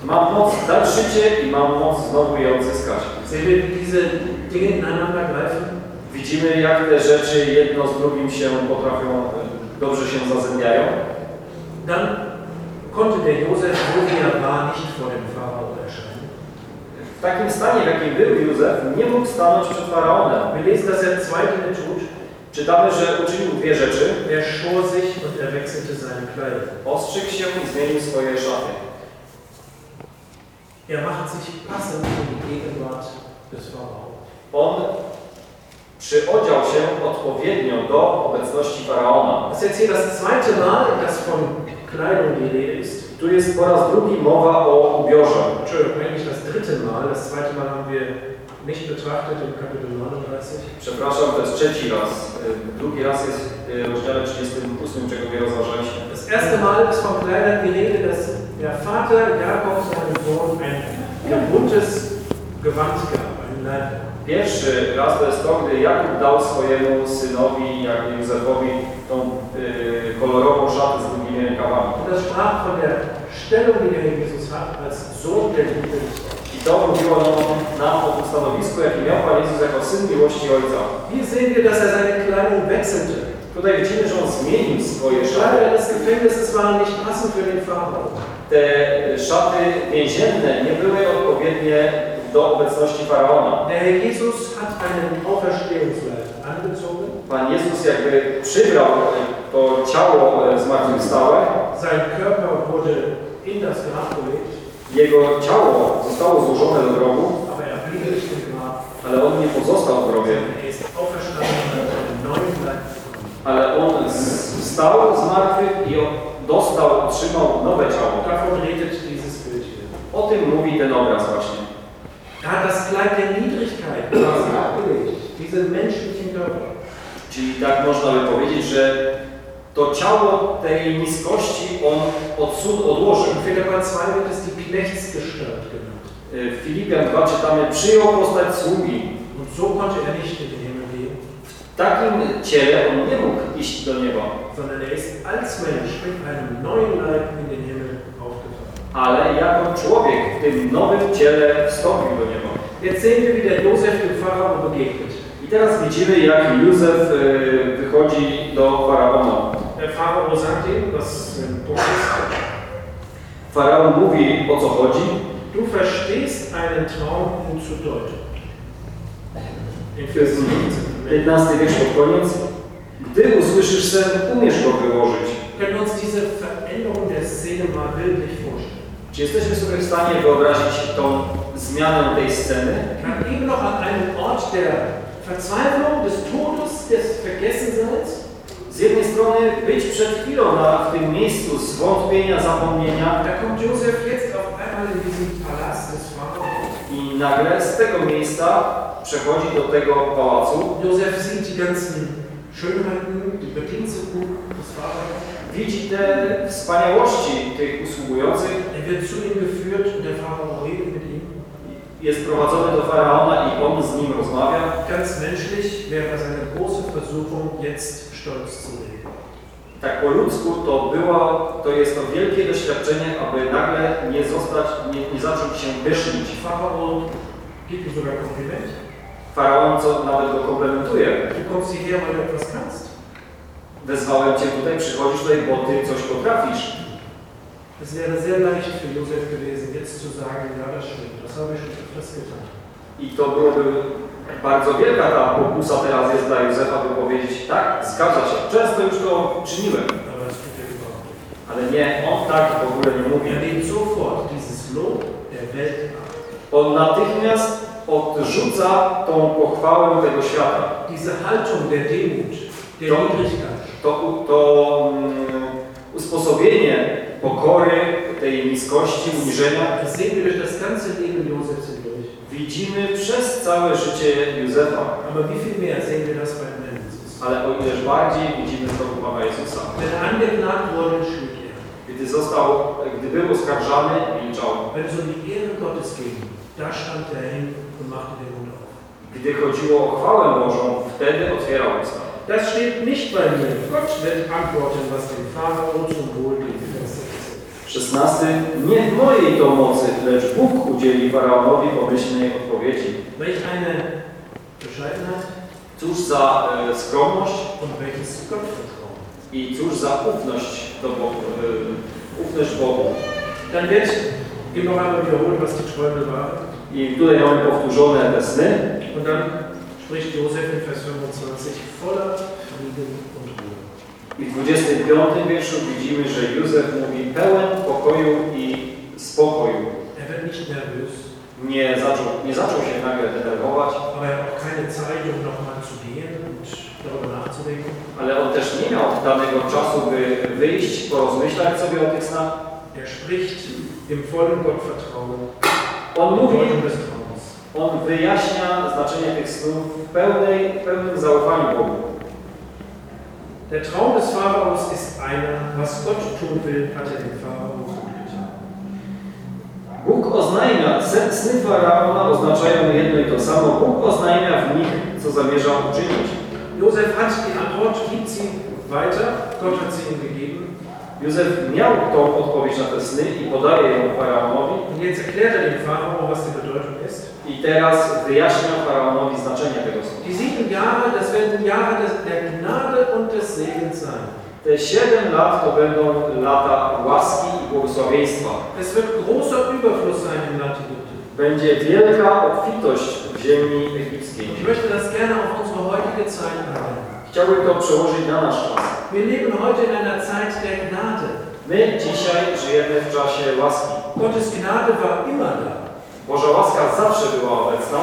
Mam moc dać życie i mam moc znowu je odzyskać. Widzimy, jak te rzeczy jedno z drugim się potrafią, e, dobrze się zazębiają. Dann konnte der Josef, so wie er war, nicht vor dem Pharao erscheinen. W takim stanie, w jakim był Józef, nie mógł stanąć przed Faraonem. Wir lesen, dass er zwei Dinge tut. Czytamy, że uczynił dwie rzeczy. Er schor sich und er wechselte seine Kleider. Ostrzygł się i zmienił swoje szaty. Er macht sich passend für die Gegenwart des Pharao. On przyodział się odpowiednio do obecności Faraona. Das ist jetzt das zweite Mal, dass von Kleidung die Rede ist. Tu jest po raz drugi mowa o ubiorze. Entschuldigung, eigentlich das dritte Mal. Das zweite Mal haben wir nicht betrachtet im Kapitel 39. Przepraszam, to jest trzeci raz. Y, Drugi raz jest y, w rozdziale 38, czego nie rozważaliśmy. Das erste Mal ist von Kleidern die Rede, dass der Vater Jakob seinem Sohn ein buntes Gewand gab, ein Leib. Pierwszy raz to jest to, gdy Jakub dał swojemu synowi, jak Józefowi, tą y, kolorową szatę z długimi rękawami. Das sprach von der Stellung, die der Jesus hat, als Sohn der Vaters. I to mówiło nam, o tym stanowisku, jakie miał Pan Jezus jako syn miłości Ojca. Hier sehen wir, dass er seine Kleidung wechselte. Tutaj widzimy, że on zmienił swoje szaty. Kleider des Gefängnisses waren nicht passend für den Pharao. Te szaty więzienne nie były odpowiednie do obecności Faraona. Der Herr Jesus hat einen Auferstehungsleib angezogen. Pan Jezus jakby przybrał to ciało e, zmartwychwstałe, Sein Körper wurde in das Grab gelegt, jego ciało zostało złożone do grobu, ale on nie pozostał w grobie, ist ale on wstał z martwych i dostał, otrzymał nowe ciało. O tym mówi ten obraz właśnie. Hat das Kleid der Niedrigkeit quasi abgelegt, diesen menschlichen Körper. Czyli tak można by powiedzieć, że to ciało tej niskości on odsud odłożył. In Philippa 2 wird es die Knechtsgestalt genannt. W Filipian 2 czytamy, przyjął postać sługi. Und so konnte er nicht in den Himmel gehen, W takim ciele on nie mógł iść do nieba, sondern er ist als Mensch mit einem neuen Leib in den Himmel aufgefahren. ale jako człowiek w tym nowym ciele wstąpił do nieba. Jetzt sehen wir, wie der Josef dem Pharao begegnet. Teraz widzimy, jak Józef e, wychodzi do Faraona. Pharao sagt ihm, was Punkt ist, Faraon mówi, o co chodzi. du verstehst einen Traum ihn zu deuten. In Vers 15. 15 wiersz pod koniec. Gdy usłyszysz sen, umiesz go wyłożyć. Können uns diese Veränderung der Szene mal bildlich vorstellen? Czy jesteśmy sobie w stanie wyobrazić tą zmianę tej sceny? Man eben noch an einem Ort der Verzweiflung, des Todes, des Vergessenseins. Z jednej strony być przed chwilą na, w tym miejscu zwątpienia, zapomnienia Da kommt Josef jetzt auf einmal in diesen Palast des Pharao. i nagle z tego miejsca przechodzi do tego pałacu. Josef sieht die ganzen Schönheiten, die Bediensteten des Pharao. Widzi te wspaniałości tych usługujących, Er wird zu ihm geführt und der Pharao. Jest prowadzony do faraona i on z nim rozmawia. Ganz menschlich wäre seine große Versuchung, jetzt stolz zu leben. Tak po ludzku to było, to jest to wielkie doświadczenie, aby nagle nie zostać, nie, nie zacząć się pysznić. Pharao gibt sogar Kompliment. Faraon, co nawet go komplementuje. Du kommst hierher, weil du etwas kannst. Wezwałem cię tutaj, przychodzisz tutaj, bo ty coś potrafisz. Es wäre sehr leicht für Josef gewesen, jetzt zu sagen, ja, das stimmt, I to byłoby bardzo wielka ta pokusa teraz jest dla Józefa, by powiedzieć, tak, zgadza się, często już to czyniłem. Ale nie, on tak w ogóle nie mówi. On natychmiast odrzuca tą pochwałę tego świata. Diese Haltung der Demut, der. Niedrigkeit. To, to mm, usposobienie pokory, tej niskości, uniżenia widzimy przez całe życie Józefa. Ale o ileż bardziej widzimy to Pana Jezusa. Gdy został, gdy był oskarżany, milczał. Gdy chodziło o chwałę Bożą, wtedy otwierał usta. Das steht nicht bei mir. Gott wird antworten, was dem Pharao zum Wohl dient. Vers 16. 16. Nie w mojej to mocy, lecz Bóg udzieli Faraonowi pomyślnej odpowiedzi. Welch eine Bescheidenheit Cóż za e, skromność und welches Gottvertrauen. i cóż za ufność do Bogu, e, ufność Bogu. Dann wird immer einmal wiederholt, was die Träume waren. I tutaj mamy powtórzone te sny. Und dann spricht Josef in Vers 25 voller Frieden und Ruhe. I w 25 wierszu widzimy, że Józef mówi pełen pokoju i spokoju. Er wird nicht nervös, Nie zaczął, nie zaczął się nagle denerwować, aber er hat auch keine Zeit, um nochmal zu gehen und darüber nachzudenken. ale on też nie miał danego czasu, by wyjść, porozmyślać sobie o tych snach. Er spricht im vollen Gottvertrauen On mówi, on wyjaśnia znaczenie tych snów w, pełnej, w pełnym zaufaniu Bogu. Der Traum des Pharaos ist einer, was Gott tun will, hat er dem Pharao getan. Bóg oznajmia, sny Faraona oznaczają jedno i to samo. Bóg oznajmia w nich, co zamierza uczynić. Josef hat die Antwort, gibt sie weiter. Gott hat sie ihm gegeben. Józef miał tą odpowiedź na te sny i podaje ją Faraonowi. Und jetzt erklärt er dem Pharao, was die Bedeutung ist. I teraz wyjaśnia Faraonowi znaczenie tego snu. Die sieben Jahre, das werden Jahre des, der Gnade und des Segens sein. Te 7 lat to będą lata łaski i błogosławieństwa. Es wird großer Überfluss sein im Land Ägypten. Będzie wielka obfitość w ziemi egipskiej. Ich möchte das gerne auf unsere heutige Zeit anwenden. Chciałbym to przełożyć na nasz czas. Wir leben heute in einer Zeit der Gnade. My dzisiaj żyjemy w czasie łaski. Gottes Gnade war immer da, Boża łaska zawsze była obecna,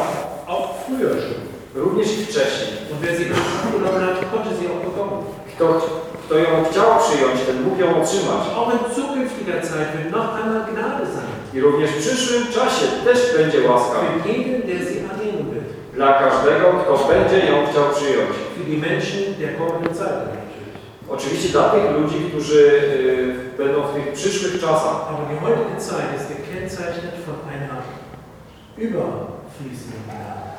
auch früher schon. również i wcześniej. Und wer sie genommen hat, konnte sie auch bekommen. Kto, kto ją chciał przyjąć, ten mógł ją otrzymać. Auch in zukünftiger Zeit wird noch einmal Gnade sein. I również w przyszłym czasie też będzie łaska Für jeden, der sie annehmen will. dla każdego, kto będzie ją chciał przyjąć. Für die Menschen der kommenden Zeit natürlich. Oczywiście dla tych ludzi, którzy y, będą w tych przyszłych czasach. Aber die heutige Zeit ist gekennzeichnet von Gnade.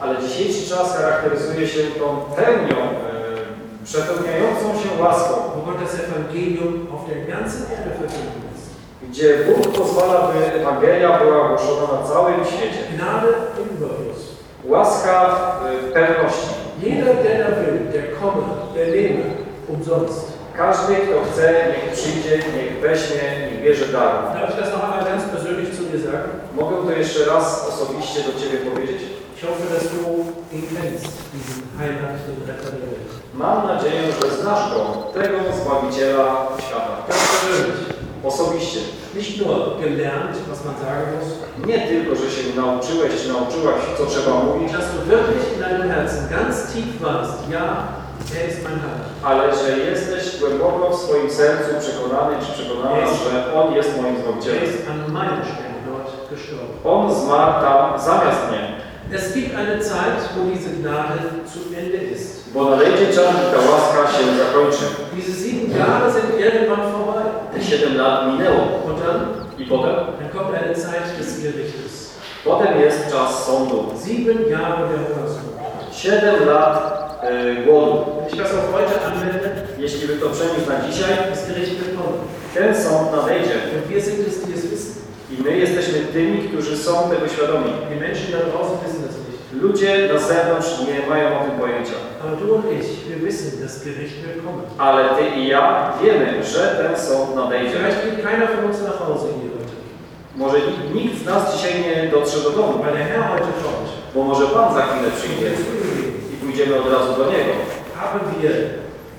Ale dzisiejszy czas charakteryzuje się tą pełnią, y, przepełniającą się łaską, das Evangelium auf der ganzen Erde verkündet ist. gdzie Bóg pozwala, by Ewangelia była głoszona na całym świecie. Gnade im Überfluss. Łaska w pewności. Jeder, der da will, der komme, der nehme, umsonst. Każdy, kto chce, niech przyjdzie, niech weźmie, niech bierze dar. Darf ich das noch einmal ganz persönlich zu dir sagen? Mogę to jeszcze raz osobiście do Ciebie powiedzieć? Mam nadzieję, że znasz go, tego Zbawiciela świata. Ganz persönlich. Osobiście. Nie tylko, że się nauczyłeś czy nauczyłaś, co trzeba mówić, ale że jesteś głęboko w swoim sercu przekonany czy przekonana, że On jest moim Zbawicielem. Gestorben. On zmarł tam zamiast mnie, Es gibt eine Zeit, wo diese Gnade zu Ende ist. bo nadejdzie czas, gdy ta łaska się zakończy. Diese sieben Jahre sind irgendwann vorbei. Te 7 lat minęło Und dann, i potem? dann kommt eine Zeit des Gerichtes. Potem jest czas sądu. Sieben Jahre der Hungersnot. 7 lat e, głodu. Jeśli by to przenieść na dzisiaj, ten sąd nadejdzie. I my jesteśmy tymi, którzy są tego świadomi. Die Menschen da draußen wissen das nicht. Ludzie na zewnątrz nie mają o tym pojęcia. Aber du und ich, wir wissen, das Gericht wird kommen. Ale ty i ja wiemy, że ten sąd nadejdzie. Vielleicht geht keiner von uns nach Hause hier heute. Może nikt, z nas dzisiaj nie dotrze do domu, Weil der Herr heute kommt. bo może Pan za chwilę przyjdzie i pójdziemy od razu do Niego. Haben wir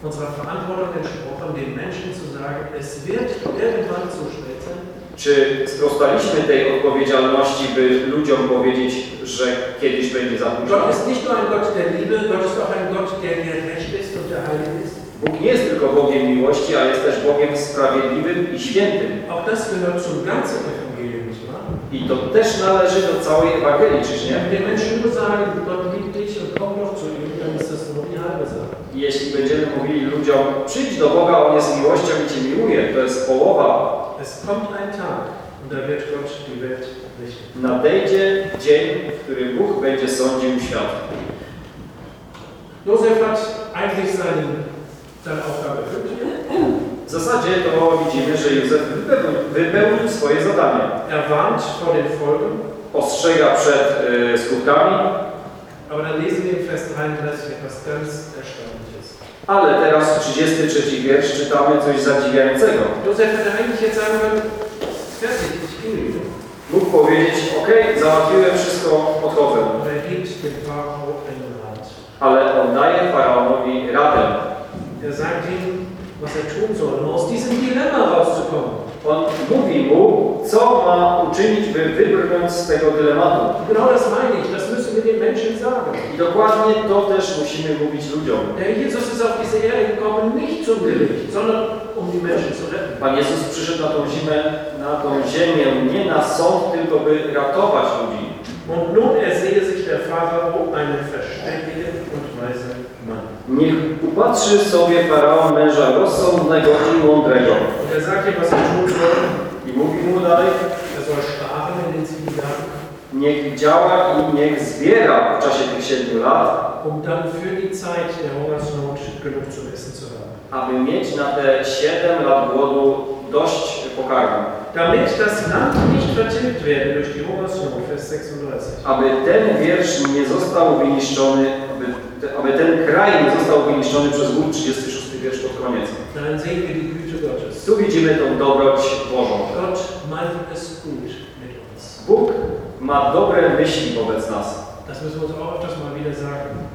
unserer Verantwortung entsprochen, den Menschen zu sagen, es wird irgendwann zu spät sein? Czy sprostaliśmy tej odpowiedzialności, by ludziom powiedzieć, że kiedyś będzie za późno? Gott ist nicht nur ein Gott der Liebe, Gott ist auch ein Gott, der gerecht ist und der heilig ist. Bóg nie jest tylko Bogiem miłości, a jest też Bogiem sprawiedliwym i świętym. Auch das gehört zum ganzen Evangelium, nicht wahr? I to też należy do całej Ewangelii, czyż nie? Wenn wir Menschen nur sagen, Gott liebt dich und komm doch zu ihm, dann ist das nur die halbe Sache. Jeśli będziemy mówili ludziom, przyjdź do Boga, On jest miłością i Cię miłuje, to jest połowa. Es kommt ein Tag und da wird Gott die Welt richten. Nadejdzie dzień, w którym Bóg będzie sądził świat. Josef hat eigentlich seine Aufgabe erfüllt. W zasadzie to widzimy, że Józef wypełnił, wypełnił swoje zadanie. Er warnt vor den Folgen, Ostrzega przed y, skutkami, aber dann lesen wir in Vers 33 etwas ganz. Ale teraz 33 wiersz czytamy coś zadziwiającego. Mógł powiedzieć, ok, załatwiłem wszystko, odchodzę. Ale on daje faraonowi radę. Er sagt ihm, was er tun soll, um aus diesem Dilemma rauszukommen. On mówi mu, co ma uczynić, by wybrnąć z tego dylematu. Genau das meine ich, das müssen wir den Menschen sagen. I dokładnie to też musimy mówić ludziom. Der Jesus ist auf diese Erde gekommen, nicht zum Gericht, sondern um die Menschen zu retten. Pan Jezus przyszedł na tą zimę, na tą ziemię, nie na sąd, tylko by ratować ludzi. Und nun ersehe sich der Pharao einen verständigen. Niech upatrzy sobie faraon męża rozsądnego i mądrego. I mówi mu dalej, niech działa i niech zbiera w czasie tych siedmiu lat, um dann für die Zeit der Hungersnot genug zum Essen zu haben. aby mieć na te siedem lat głodu dość pokarmu. Damit das Land nicht vertilgt werde durch die Hungersnot, Vers 36. Aby ten wiersz nie został wyniszczony, aby, ten kraj nie został wyniszczony przez głód, 36 wiersz pod koniec. Tu widzimy tą dobroć Bożą. Bóg ma dobre myśli wobec nas.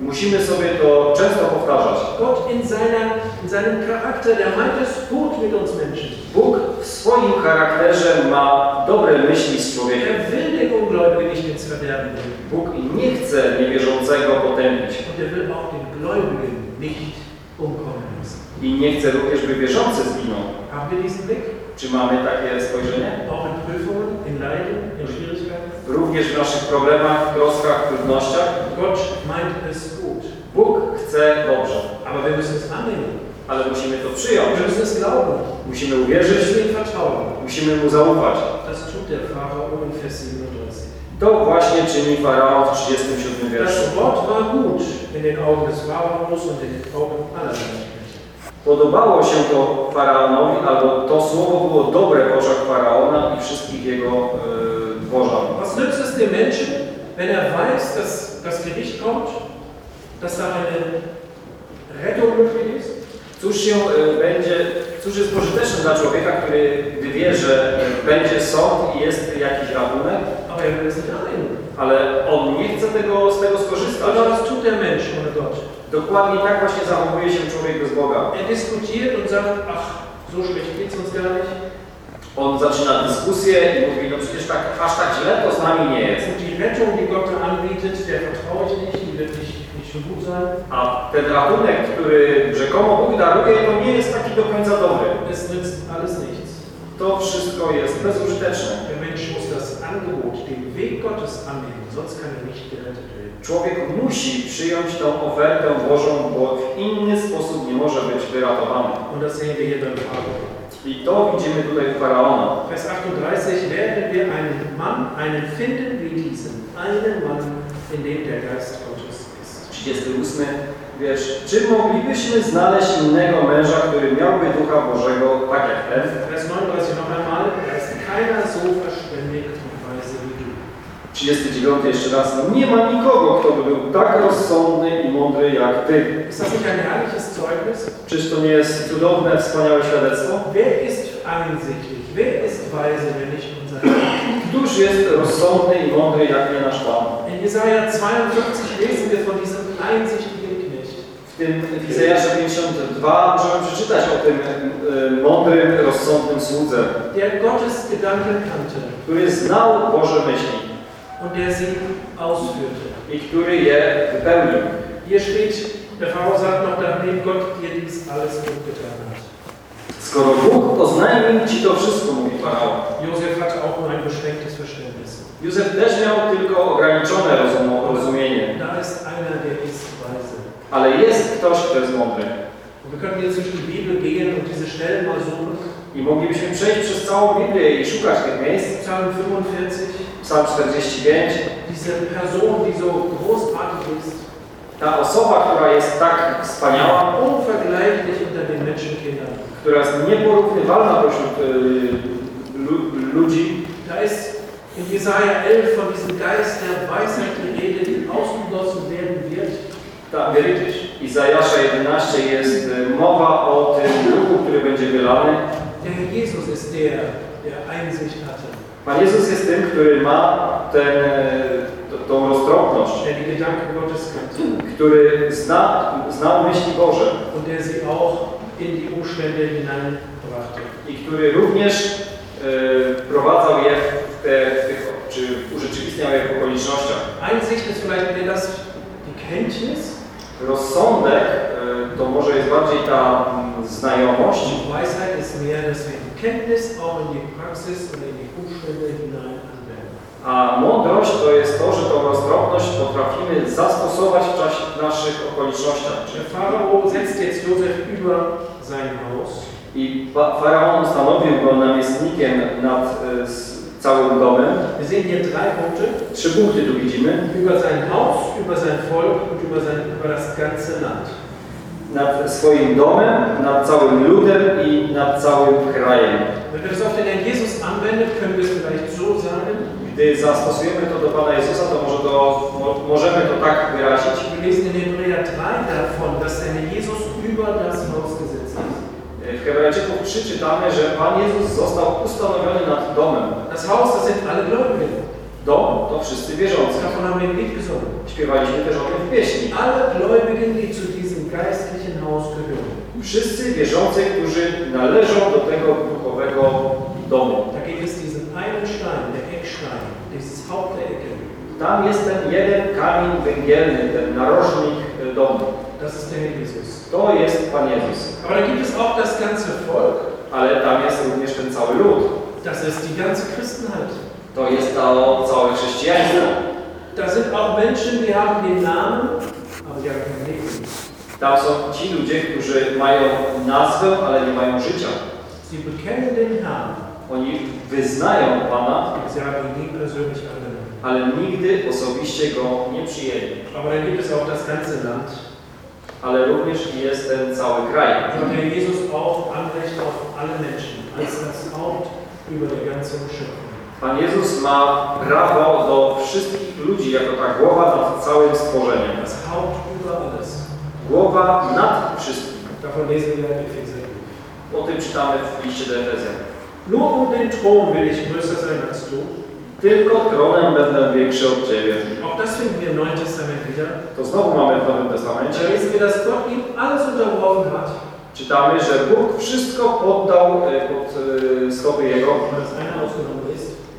Musimy sobie to często powtarzać. Gott in, seiner, in seinem Charakter, der meint es gut mit uns Menschen. Bóg w swoim charakterze ma dobre myśli z człowiekiem. Er will Ungläubigen Verderben. Bóg nie chce niewierzącego potępić Und er will auch den Gläubigen nicht umkommen lassen. i nie chce również, by wierzący zginął. Haben wir diesen Blick? Czy mamy takie spojrzenie? Auch in Prüfungen, in Leiden, in Schwierigkeiten? Również w naszych problemach, troskach, trudnościach. Gott meint es gut. Bóg chce dobrze, Aber wir müssen es annehmen. ale musimy to przyjąć. Wir müssen es glauben. Musimy uwierzyć, vertrauen. musimy mu zaufać. Das tut der Pharao in Vers 37. To właśnie czyni Faraon w 37 wierszu. Das Wort war gut in den Augen des Pharaos und in den Augen aller. Podobało się to Faraonowi, albo to słowo było dobre w oczach Faraona i wszystkich jego yy, dworzan. Was nützt es dem Menschen, wenn er weiß, dass das Gericht kommt, dass da eine Rettung möglich ist? Cóż się y, będzie, cóż jest pożyteczne dla człowieka, który gdy wie, że y, będzie sąd i jest jakiś rabunek, Aber er will es nicht annehmen. ale on nie chce tego, z tego skorzystać. Genau das tut der Mensch ohne Gott. Dokładnie tak właśnie zachowuje się człowiek bez Boga. Er diskutiert und sagt, ach, so schlecht geht es uns gar nicht. On zaczyna dyskusję i mówi, no przecież tak, aż tak źle to z nami nie jest. Und die Rettung, die Gott da anbietet, der vertraue ich nicht, die wird nicht, A ten rachunek, który rzekomo Bóg daruje, to nie jest taki do końca dobry. Es nützt alles nichts. To wszystko jest bezużyteczne. Der Mensch muss das Angebot, den Weg Gottes annehmen, sonst kann er nicht gerettet werden. Człowiek musi przyjąć tą ofertę Bożą, bo w inny sposób nie może być wyratowany. Und das sehen wir hier beim. I to widzimy tutaj u Faraona. Vers 38, werden wir einen Mann, einen finden wie diesen, einen Mann, in dem der Geist ist. 38 wiersz. Czy moglibyśmy znaleźć innego męża, który miałby Ducha Bożego, tak jak ten? Vers 39 noch einmal, da ist keiner so verständig und weise wie du. 39 jeszcze raz. Nie ma nikogo, kto by był tak rozsądny i mądry jak Ty. Ist das nicht ein herrliches Zeugnis? Czyż to nie jest cudowne, wspaniałe świadectwo? Wer ist einsichtig? Wer ist weise, wenn nicht unser Herr? Któż jest rozsądny i mądry jak nie nasz Pan? In Jesaja 52 lesen wir von diesem einsichtigen Knecht. W tym Izajasza 52 możemy przeczytać o tym e, mądrym, rozsądnym słudze, der Gottes Gedanken kannte który znał Boże myśli und der sie ausführte. i który je wypełnił. Hier steht, der Pharao sagt noch, nachdem Gott dir dies alles gut getan hat. Skoro Bóg oznajmił Ci to wszystko, mówi Faraon. Josef hatte auch nur ein beschränktes Verständnis. Józef też miał tylko ograniczone rozum- rozumienie, ale jest ktoś, kto jest mądry. I moglibyśmy przejść przez całą Biblię i szukać tych miejsc. Psalm 45, Psalm 45, diese Person, die so großartig ist, Ta osoba, która jest tak wspaniała, unvergleichlich unter den Menschenkindern. która jest nieporównywalna pośród y, lu- ludzi, in Jesaja 11 von diesem Geist der Weisheit die Rede, die ausgegossen werden wird. ta, w Izajasza 11 jest y, mowa o tym duchu, który będzie wylany. Der Jesus ist der, der Einsicht hatte, Pan Jezus jest tym, który ma ten, e, tą roztropność, der die Gedanken Gottes kannte który zna, znał myśli Boże und der sie auch in die Umstände hineinbrachte. i który również e, prowadzał je te, tych, czy urzeczywistniał je w okolicznościach. Einsicht ist vielleicht mehr das, Kenntnis, Rozsądek e, to może jest bardziej ta mm, znajomość, Weisheit ist mehr, dass wir die Kenntnis auch in die Praxis oder in die Umstände hinein anwenden. a mądrość to jest to, że tą roztropność potrafimy zastosować w czasie naszych okolicznościach. Pharao setzt jetzt Josef über sein Haus. I fa- faraon stanowił go namiestnikiem nad e, całym domem. Wir sehen hier drei Punkte. Trzy punkty tu widzimy. Über sein Haus, über sein Volk und über, sein, über das ganze Land. Nad swoim domem, nad całym ludem i nad całym krajem. Wenn wir das auf den Herrn Jesus anwenden, können wir es vielleicht so sagen. Gdy zastosujemy to do Pana Jezusa, to może to, mo, możemy to tak wyrazić. Wir lesen in Hebräer 3 davon, dass der Herr Jesus über das Haus gesetzt Hebrajczyków 3 czytamy, że Pan Jezus został ustanowiony nad domem. Das Haus, das sind alle Gläubigen. Dom to wszyscy wierzący. Davon haben wir ein Lied gesungen. Śpiewaliśmy też o tym w pieśni. Alle Gläubigen, die zu diesem geistlichen Haus gehören. Wszyscy wierzący, którzy należą do tego duchowego domu. Da gibt es diesen einen Stein, der Eckstein, dieses Haupt der Ecke. Tam jest ten jeden kamień węgielny, ten narożnik domu. Das ist der Herr Jesus. To jest Pan Jezus. Aber da gibt es auch das ganze Volk. Ale tam jest również ten cały lud. Das ist die ganze Christenheit. To jest to całe chrześcijaństwo. Da sind auch Menschen, die haben den Namen, aber die haben kein Leben. Tam są ci ludzie, którzy mają nazwę, ale nie mają życia. Sie bekennen den Herrn, Oni wyznają Pana, sie haben ihn nie persönlich angenommen. ale nigdy osobiście Go nie przyjęli. Aber dann gibt es auch das ganze Land. Ale również jest ten cały kraj. Der Jesus auch Anrecht auf alle Menschen, als das Haupt über der ganzen Schöpfung. Pan Jezus ma prawo do wszystkich ludzi jako ta głowa nad całym stworzeniem. Das Haupt über alles. Głowa nad wszystkim. Davon lesen wir in Epheserbrief. O tym czytamy w liście do Efezjan. Nur um den Thron will ich größer sein als du. Tylko tronem będę większy od Ciebie. Auch das finden wir im Neuen Testament wieder. To znowu mamy w Nowym Testamencie. Da lesen wir, dass Gott ihm alles unterworfen hat. Czytamy, że Bóg wszystko poddał e, pod e, stopy Jego.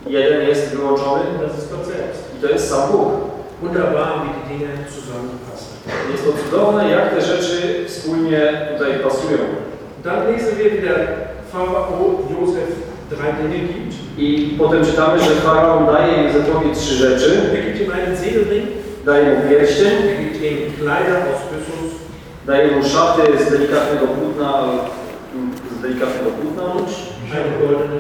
Jeden jest wyłączony i to jest sam Bóg. Wunderbar, wie die Dinge zusammenpassen. Jest to cudowne, jak te rzeczy wspólnie tutaj pasują. Dann lesen wir, wie der Pharao Josef. I potem czytamy, że Faraon daje Józefowi trzy rzeczy. Daje mu pierścień, er daje mu szaty z delikatnego płótna, z delikatnego płótna goldene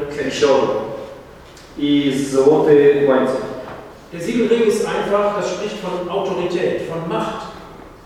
i i złoty łańcuch. Der Siegelring ist einfach, das spricht von Autorität, von Macht.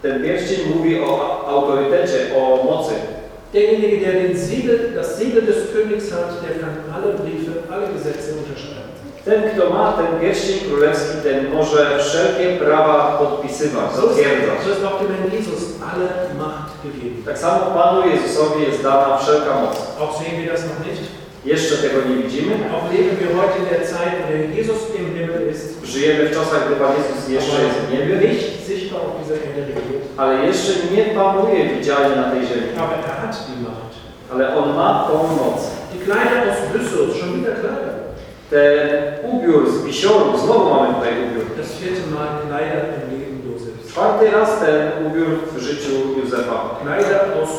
Ten pierścień mówi o autorytecie, o mocy. Derjenige, der den Siegel, das Siegel des Königs hat, der kann alle Briefe, alle Gesetze unterschreiben. Ten, kto ma ten pierścień królewski, ten może wszelkie prawa podpisywać, zatwierdzać. so ist auch dem Herrn Jesus alle Macht gegeben. Tak samo Panu Jezusowi jest dana wszelka moc. Auch sehen wir das noch nicht. Jeszcze tego nie widzimy. Auch leben wir heute in der Zeit, wo der Jesus im Himmel ist, Żyjemy w czasach, gdy Pan Jezus jeszcze jest w niebie, nicht sichtbar auf dieser Erde regiert. ale jeszcze nie panuje widzialnie na tej ziemi. Aber er hat die Macht. Ale On ma tą moc. Die Kleider aus Byssus, schon wieder Kleider. Ten ubiór z bisioru, znowu mamy tutaj ubiór. Das vierte Mal Kleider im Leben. Czwarty raz ten ubiór w życiu Józefa. Kleider aus.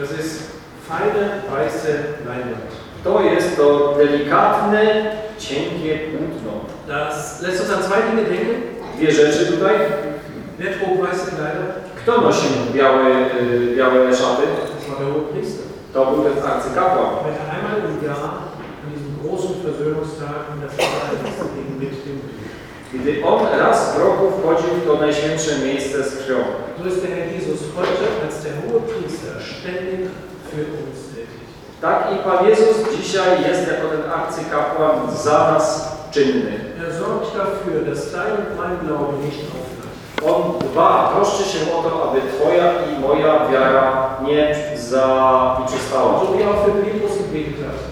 Das ist feine weiße Leinwand. To jest to delikatne, cienkie płótno. Das lässt uns an zwei Dinge denken. Dwie rzeczy tutaj. Wer trug weiße Kleider? Kto nosił białe, y, białe szaty? Das war der Hohepriester. To był ten arcykapłan. Wenn er einmal im Jahr an diesem großen Versöhnungstag in der Vereinigungsregierung mit dem. Gdy On raz w roku wchodził w to najświętsze miejsce z krwią. So ist der Herr Jesus heute als der hohe Priester ständig. Tak i Pan Jezus dzisiaj jest jako ten arcykapłan za nas czynny. On dba, troszczy się o to, aby Twoja i moja wiara nie zaprzestała.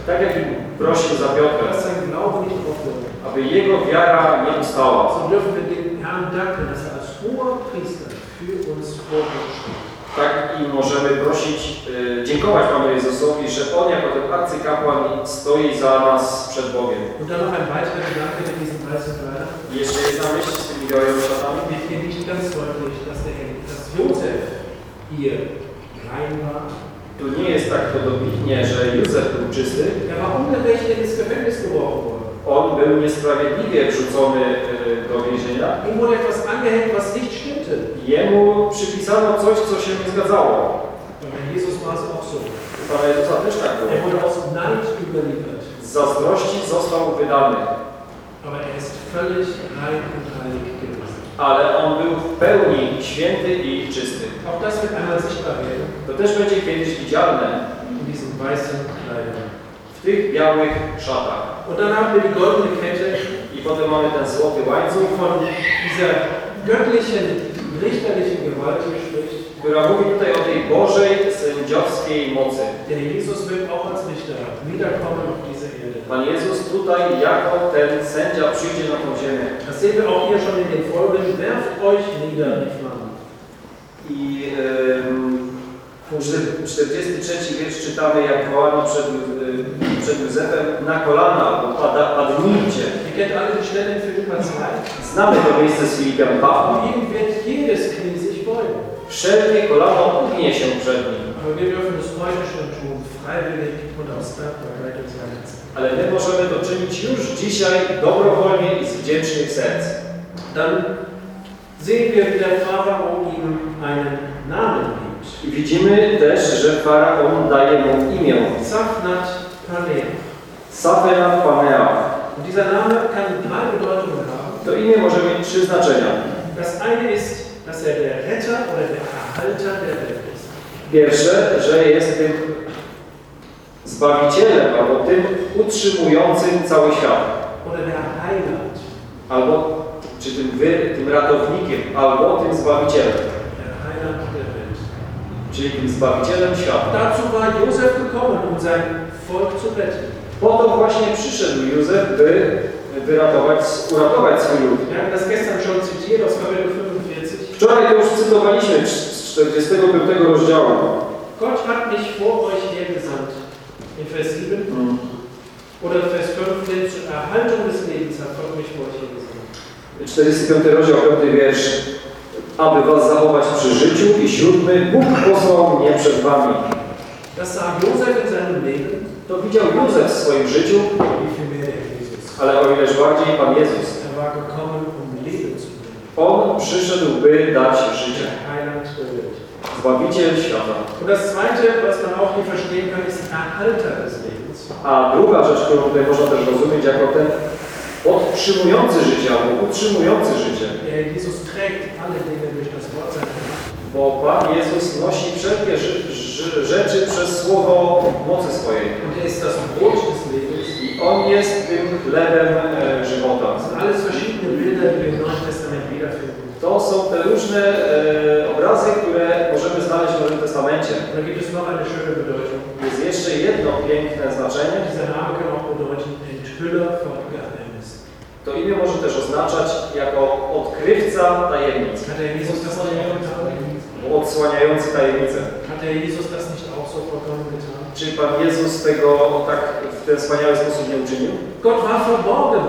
Tak jak prosił za Piotra, aby jego wiara nie ustała. So Herrn danken, dass er als hoher Priester für uns vor uns steht. Tak i możemy prosić, y, dziękować Panu Jezusowi, że On jako ten arcykapłan stoi za nas przed Bogiem. I jeszcze jedna myśl z tymi białymi szatami. Hier rein war. Tu nie jest tak to dobitnie, że Józef był czysty. On był niesprawiedliwie wrzucony y, do więzienia. Ihm wurde etwas angehängt, was nicht. Jemu przypisano coś, co się nie zgadzało. Jesus war es auch so. U Pana Jezusa też tak było. Neid überliefert. Z zazdrości został wydany, Aber er ist völlig rein und heilig gewesen. ale on był w pełni święty i czysty. Auch das wird einmal sichtbar werden To też będzie kiedyś widzialne in diesen weißen Kleidern. w tych białych szatach. Und dann haben wir die goldene Kette, I potem mamy ten złoty łańcuch, von dieser göttlichen, która mówi tutaj o tej Bożej sędziowskiej mocy. Pan Jezus tutaj jako ten sędzia przyjdzie na tą ziemię. Das sehen wir auch hier schon in den Folgen. Werft euch nieder, die Flammen. I 43 wiersz czytamy, jak wołano przed, y, przed Józefem na kolana, albo pada, padnijcie. Ihr kennt alle die Stelle in Philippa 2. Znamy to miejsce z Filipem 2. Auf ihm wird jedes Knie sich beugen. Wszelkie kolano ugnie się przed nim. Herzen. Ale my możemy to czynić już dzisiaj dobrowolnie i z wdzięcznych serc. Dann sehen wir, wie der Pharao ihm einen Namen gibt. Widzimy też, że Faraon daje mu imię. Safnat Panea. Safenat Panea. Dieser Name kann drei Bedeutungen haben. To imię może mieć trzy znaczenia. Das eine ist, dass er der Retter oder der Erhalter der Welt ist. Pierwsze, że jest tym zbawicielem, albo tym utrzymującym cały świat. Oder der Heiland. Albo, czy tym, wy, tym ratownikiem, albo tym zbawicielem. Der Heiland der Welt. Czyli tym zbawicielem świata. Dazu war Josef gekommen, um sein Volk zu retten. Po to właśnie przyszedł Józef, by wyratować, uratować swój lud. Wir haben das gestern schon zitiert aus Kapitel 45. Wczoraj to już cytowaliśmy z 45 rozdziału. Gott hat mich vor euch hergesandt. In Vers 7 oder Vers 15 zur Erhaltung des Lebens hat Gott mich vor euch hergesandt. 45 rozdział, 5 wiersz. Aby was zachować przy życiu i siódmy, Bóg posłał mnie przed wami. Das sah Josef in seinem Leben, To widział Józef w swoim życiu, ale o ileż bardziej Pan Jezus. On przyszedł, by dać życie. Zbawiciel świata. A druga rzecz, którą tutaj można też rozumieć jako ten podtrzymujący życie albo utrzymujący życie. Herr Jesus trägt alle Dinge durch das Wort. Bo Pan Jezus nosi wszelkie rzeczy przez słowo mocy swojej. Und ist das Brot des Lebens. I On jest tym chlebem e, żywota. Alles verschiedene Bilder, die wir im Neuen Testament wiederfinden. To są te różne e, obrazy, które możemy znaleźć w Nowym Testamencie. Da gibt es noch eine schöne Bedeutung. Jest jeszcze jedno piękne znaczenie. Dieser Name kann auch bedeuten Enthüller von. To imię może też oznaczać jako odkrywca tajemnic, Hat der Jesus das nicht getan? odsłaniający tajemnicę. Hat Jesus das nicht auch so vollkommen getan? Czy Pan Jezus tego tak w ten wspaniały sposób nie uczynił? Gott war verborgen.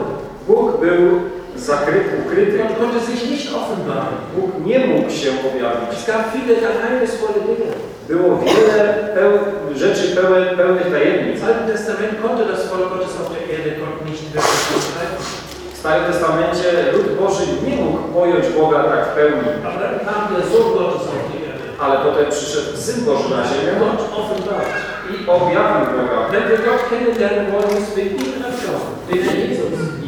Bóg był zakryty, ukryty. Gott konnte sich nicht offenbaren. Bóg nie mógł się objawić. Es gab viele geheimnisvolle Dinge. Było wiele peł, rzeczy pełne, pełnych tajemnic. Alten Testament konnte das Volk Gottes auf der Erde Gott nicht wirklich Starym Testamencie lud Boży nie mógł pojąć Boga tak w pełni. Ale potem przyszedł Syn Boży na ziemię i objawił Boga.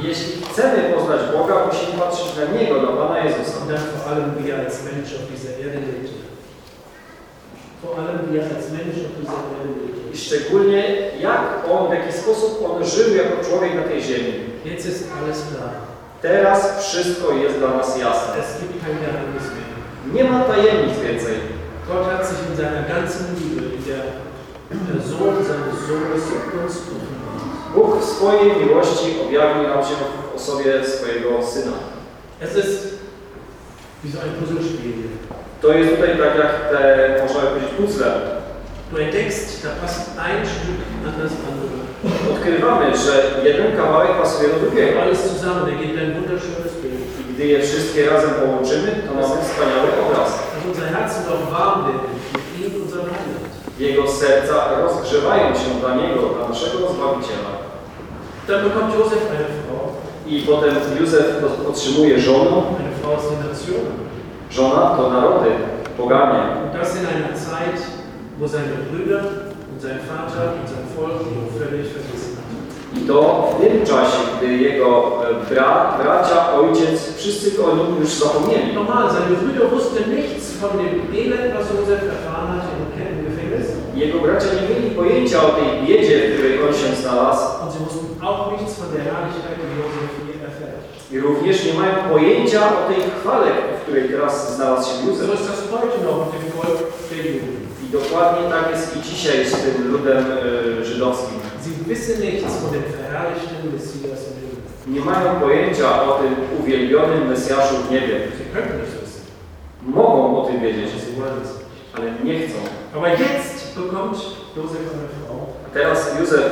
Jeśli chcemy poznać Boga, musimy patrzeć na Niego, na Pana Jezusa. I szczególnie jak On, w jaki sposób On żył jako człowiek na tej ziemi. Teraz wszystko jest dla nas jasne. Nie ma tajemnic więcej. Gott hat sich in seiner ganzen Liebe, in der Person seines Sohnes uns offenbart. Bóg w swojej miłości objawił nam się w osobie swojego Syna. Es ist wie so ein Puzzlespiel. To jest tutaj tak jak te, można powiedzieć, puzzle. Du entdeckst, da passt ein Stück an das andere. Odkrywamy, że jeden kawałek pasuje do drugiego. Alles zusammen ergibt ein wunderschönes Bild. I gdy je wszystkie razem połączymy, to mamy wspaniały obraz. Dass unser Herzen doch warm werden mit ihm, unserem Heiland. Jego serca rozgrzewają się dla Niego, dla naszego Zbawiciela. Dann bekommt Josef eine Frau, I potem Józef otrzymuje żonę. eine Frau aus den Nationen. Żona to narody, poganie. Und das in einer Zeit, wo seine Brüder und sein Vater und sein Volk ihn völlig vergessen. I to w tym czasie, gdy jego e, brat, bracia, ojciec, wszyscy o nim już zapomnieli. Normal, seine Brüder wussten nichts von dem Elend, was Josef erfahren hat im Kettengefängnis. Jego bracia nie mieli pojęcia o tej biedzie, w której on się znalazł. Und sie wussten auch nichts von der Herrlichkeit, die Josef hier erfährt. I również nie mają pojęcia o tej chwale, której teraz znalazł się Józef. Juden. I dokładnie tak jest i dzisiaj z tym ludem e, żydowskim. Nie mają pojęcia o tym uwielbionym Mesjaszu w niebie. Mogą o tym wiedzieć, ale nie chcą. A teraz Józef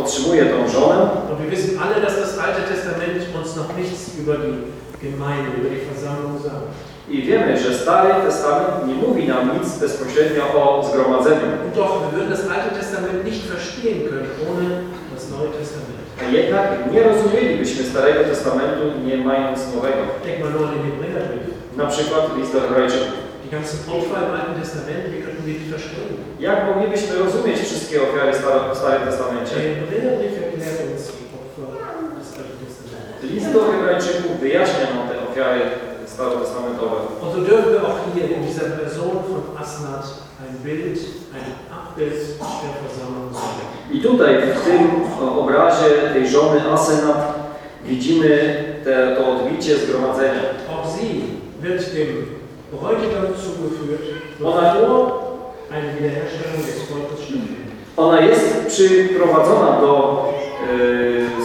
otrzymuje tą żonę Und wir wissen alle, dass das Alte Testament uns noch nichts über die Gemeinde, über die Versammlung sagt. i wiemy, że Stary Testament nie mówi nam nic bezpośrednio o zgromadzeniu. Und doch, wir würden das Alte Testament nicht verstehen können ohne das Neue Testament. A jednak nie rozumielibyśmy Starego Testamentu nie mając Nowego. Denk mal nur an den Hebräerbrief. Na przykład list do Hebrajczyków. Die ganzen Opfer im Alten Testament, wie könnten wir die verstehen? Jak moglibyśmy rozumieć wszystkie ofiary w Starym Testamencie? Der Hebräerbrief erklärt uns die Opfer des Alten Testaments. List do Hebrajczyków wyjaśnia nam te ofiary starotestamentowe. Und so dürfen wir auch hier in dieser Person von Asnat ein Bild, ein Abbild der Versammlung sehen. I tutaj w tym obrazie tej żony Asenat widzimy te, to odbicie zgromadzenia. Auch sie wird dem Bräutigam zugeführt, Ona- bevor eine Wiederherstellung des Volkes stattfindet. Ona jest przyprowadzona do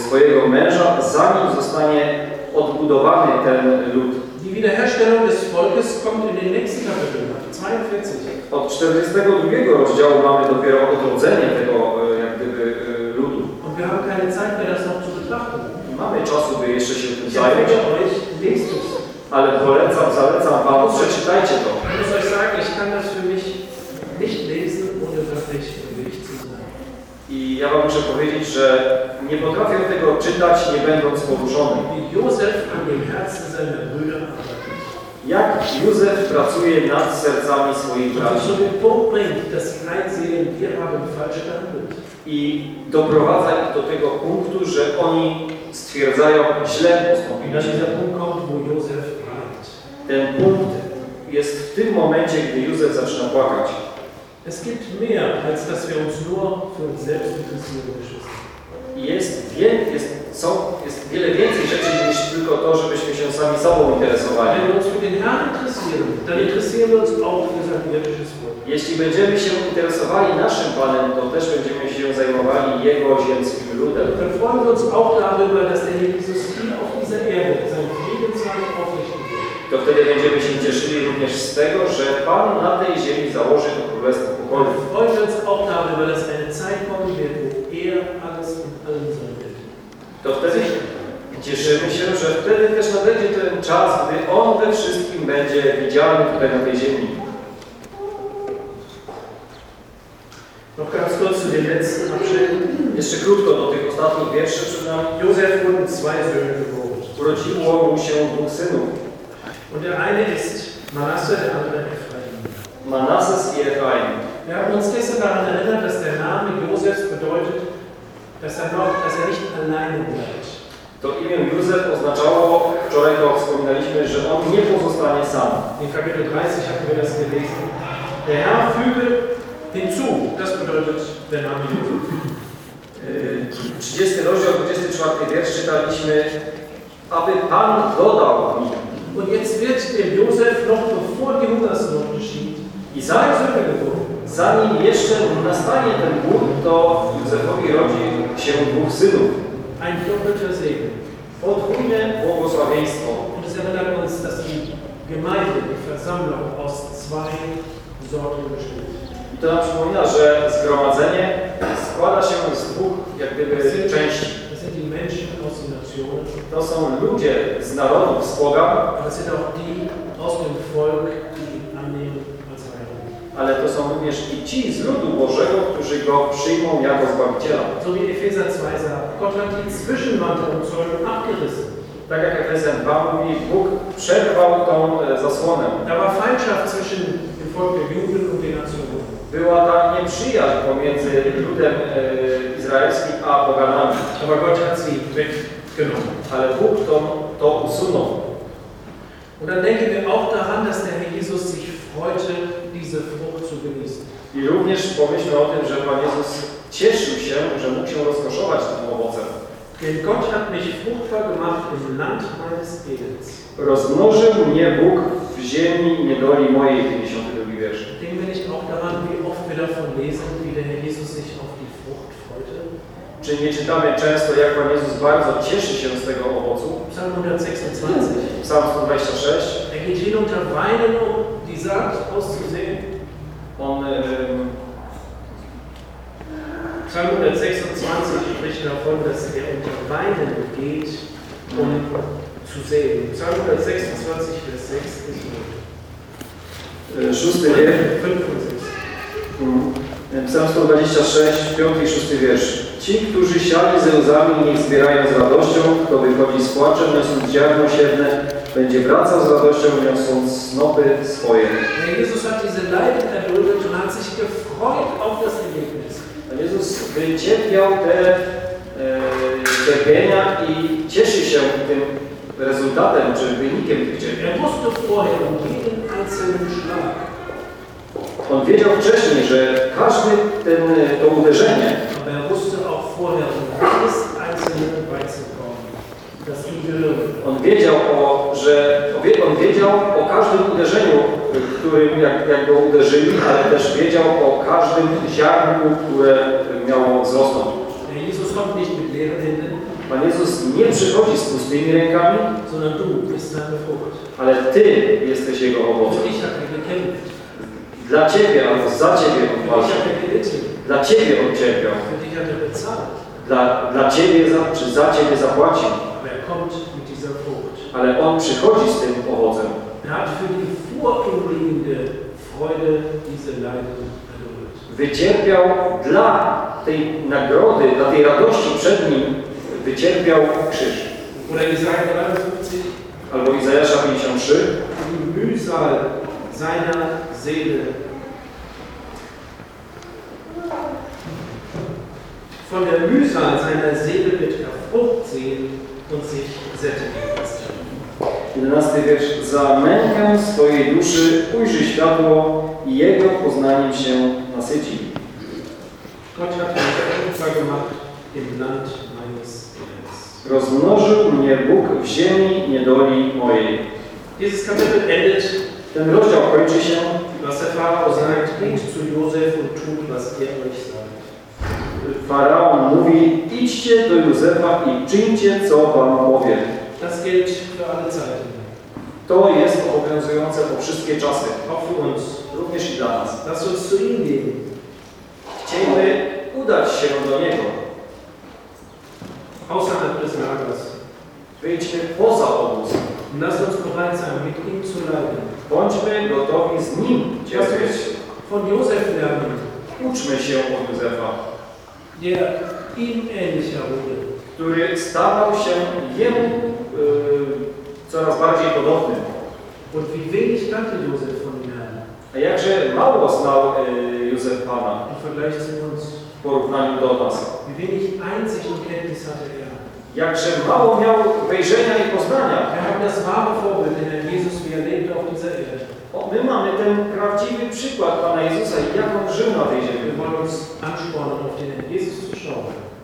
swojego męża, zanim zostanie odbudowany ten lud. Die Wiederherstellung des Volkes kommt in den nächsten Kapiteln, 42. Od 42 rozdziału mamy dopiero odrodzenie tego e, jak gdyby e, ludu. Und wir haben keine Zeit mehr, das noch zu betrachten. Nie mamy czasu, by jeszcze się tym zająć, ale polecam, zalecam Wam, przeczytajcie to. Ich muss euch sagen, ich kann das für mich nicht lesen, ohne wirklich bewegt zu sein. I ja Wam muszę powiedzieć, że nie potrafię tego czytać, nie będąc poruszony. Jak Józef pracuje nad sercami swoich braci i doprowadza ich do tego punktu, że oni stwierdzają, źle weint. Ten punkt jest w tym momencie, gdy Józef zaczyna płakać. Es gibt mehr, als dass wir uns nur für uns selbst interessieren, Geschwister. Jest, wie, jest, są, jest wiele więcej rzeczy niż tylko to, żebyśmy się sami sobą interesowali. Jeśli będziemy się interesowali naszym Panem, to też będziemy się zajmowali Jego ziemskim ludem. To wtedy będziemy się cieszyli również z tego, że Pan na tej ziemi założy to królestwo pokoju. Uns auch darüber, dass eine Zeit kommen wird, wo er alles und allen sein wird. To wtedy cieszymy się, że wtedy też nadejdzie ten czas, gdy On we wszystkim będzie widzialny tutaj na tej ziemi. Noch ganz kurz zu den letzten Abschnitten. Jeszcze krótko do tych ostatnich wierszy przed nami. Josef wurden zwei Söhne geboren. Urodziło mu się dwóch synów, Und der eine ist Manasse, der andere Ephraim. Manasses i Efraim. Wir haben uns gestern daran erinnert, dass der Name dass er, noch, dass er nicht alleine bleibt. To imię Józef oznaczało, wczoraj to wspominaliśmy, że on nie pozostanie sam. In Kapitel 30 hatten wir das gelesen. Der Herr füge hinzu, das bedeutet der Name. Yy, 30 rozdział, 24 wiersz czytaliśmy, aby Pan dodał mi. Und jetzt wird dem Josef noch bevor die Hungersnot geschieht, I zanim, zanim jeszcze nastanie ten głód, to Józefowi rodzi się dwóch synów. Ein doppelter Segen. Podwójne błogosławieństwo. Und es erinnert uns, dass die Gemeinde, die Versammlung aus zwei Sorten besteht. I to nam przypomina, że zgromadzenie składa się z dwóch jak gdyby części. Das sind die Menschen aus den Nationen, To są ludzie z narodów, z pogan, aber es sind auch die aus dem Volk, die ihn annehmen als Heiland. Ale to są również i ci z ludu Bożego, którzy go przyjmą jako Zbawiciela. So wie Epheser 2 sagt, Gott hat die Zwischenwand und Zäune abgerissen. Tak jak Efezjan 2 mówi, Bóg przerwał tą e, zasłonę. Da war Feindschaft zwischen dem Volk der Juden und den Nationen. Była ta nieprzyjaźń pomiędzy ludem e, izraelskim a poganami, Aber Gott hat sie weggenommen. ale Bóg to, to usunął. Und dann denken wir auch daran, dass der Herr Jesus sich freute, diese Frucht zu genießen. I również pomyślmy o tym, że Pan Jezus cieszył się, że mógł się rozkoszować tym owocem. Denn Gott hat mich fruchtbar gemacht im Land meines Elends. Rozmnożył mnie Bóg w ziemi niedoli mojej, 52 wiersz. Denken wir nicht auch daran, wie oft wir davon lesen, wie der Herr Jesus sich auf die Frucht freute? Czy nie czytamy często, jak Pan Jezus bardzo cieszy się z tego owocu? Psalm 126. Psalm 126. Geht hin unter Weinen, um die Saat auszusehen. Em, Psalm 126 spricht davon, dass er unter Weinen geht, um zu sehen. Psalm 126, Vers 6 ist e, szósty wiersz. 5 und 6. Mm. Psalm 126, 5 i 6 wiersz. Ci, którzy siali ze łzami, niech zbierają z radością, kto wychodzi z płaczem, niosąc ziarno siewne, będzie wracał z radością, niosąc snopy swoje. Der Jesus hat diese Leiden erduldet und hat sich gefreut auf das Ergebnis. Pan Jezus wycierpiał te e, cierpienia i cieszy się tym rezultatem, czy wynikiem tych cierpień. Er wusste vorher um jeden einzelnen Schlag, On wiedział wcześniej, że każdy ten, to uderzenie, aber er wusste auch vorher jedes einzelne Weizenkorn, das ihm gelungen. on wiedział, o, że on wiedział o każdym uderzeniu, którym jak, jak go uderzyli, ale też wiedział o każdym ziarnku, które miało wzrosnąć. Jesus kommt nicht mit leeren Händen, Pan Jezus nie przychodzi z pustymi rękami, sondern du bist seine Frucht. ale Ty jesteś Jego owocem. Dla Ciebie albo za Ciebie On dich er Dla Ciebie On cierpiał. er. Dla, dla Ciebie za, czy za Ciebie zapłacił. Er. Ale On przychodzi z tym owocem. Er. Wycierpiał dla tej nagrody, dla tej radości przed Nim, wycierpiał krzyż. Oder Jesaja 53, Albo Izajasza 53. die Mühsal seiner Seele. Von der Mühsal seiner Seele wird er Frucht sehen und sich sättigen lassen. 11 wiersz. Za mękę swojej duszy ujrzy światło i Jego poznaniem się nasyci. Gott hat mich fruchtbar gemacht im Land meines Elends. Rozmnożył mnie Bóg w ziemi niedoli mojej. Dieses Kapitel endet, Ten rozdział kończy się was der Pharao sagt, geht zu Josef und tut, was er euch sagt. Faraon mówi, idźcie do Józefa i czyńcie, co wam powie. Das gilt für alle Zeiten, To jest obowiązujące po wszystkie czasy, auch również i dla nas. Lasst uns zu ihm gehen. Chcieliby udać się do Niego. außerhalb des Lagers. Wyjdźmy poza obóz. Und lasst uns bereit sein, mit ihm zu leiden. Bądźmy gotowi z Nim cierpieć. von Josef lernen, Uczmy się od Józefa, der ihm ähnlicher wurde. który stawał się Jemu y, coraz bardziej podobny. Und wie wenig kannte Josef von Herrn. A jakże mało znał y, Józef Pana im Vergleich zu uns. w porównaniu do nas. Wie wenig Einsicht und Kenntnis hatte er. Jakże mało miał wejrzenia i poznania. Wir haben das wahre Vorbild in Herrn Jesus, wie er lebte auf dieser Erde. O, my mamy ten prawdziwy przykład Pana Jezusa i jak On żył na tej ziemi.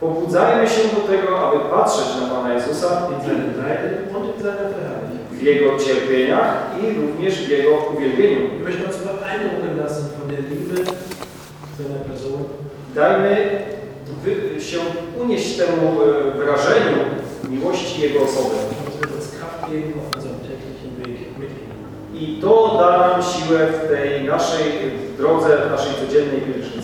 Pobudzajmy się do tego, aby patrzeć na Pana Jezusa w Jego cierpieniach i również w Jego uwielbieniu. Dajmy wy, się unieść temu e, wrażeniu miłości Jego osoby. I to da nam siłę w tej naszej drodze, w naszej codziennej pielgrzymce.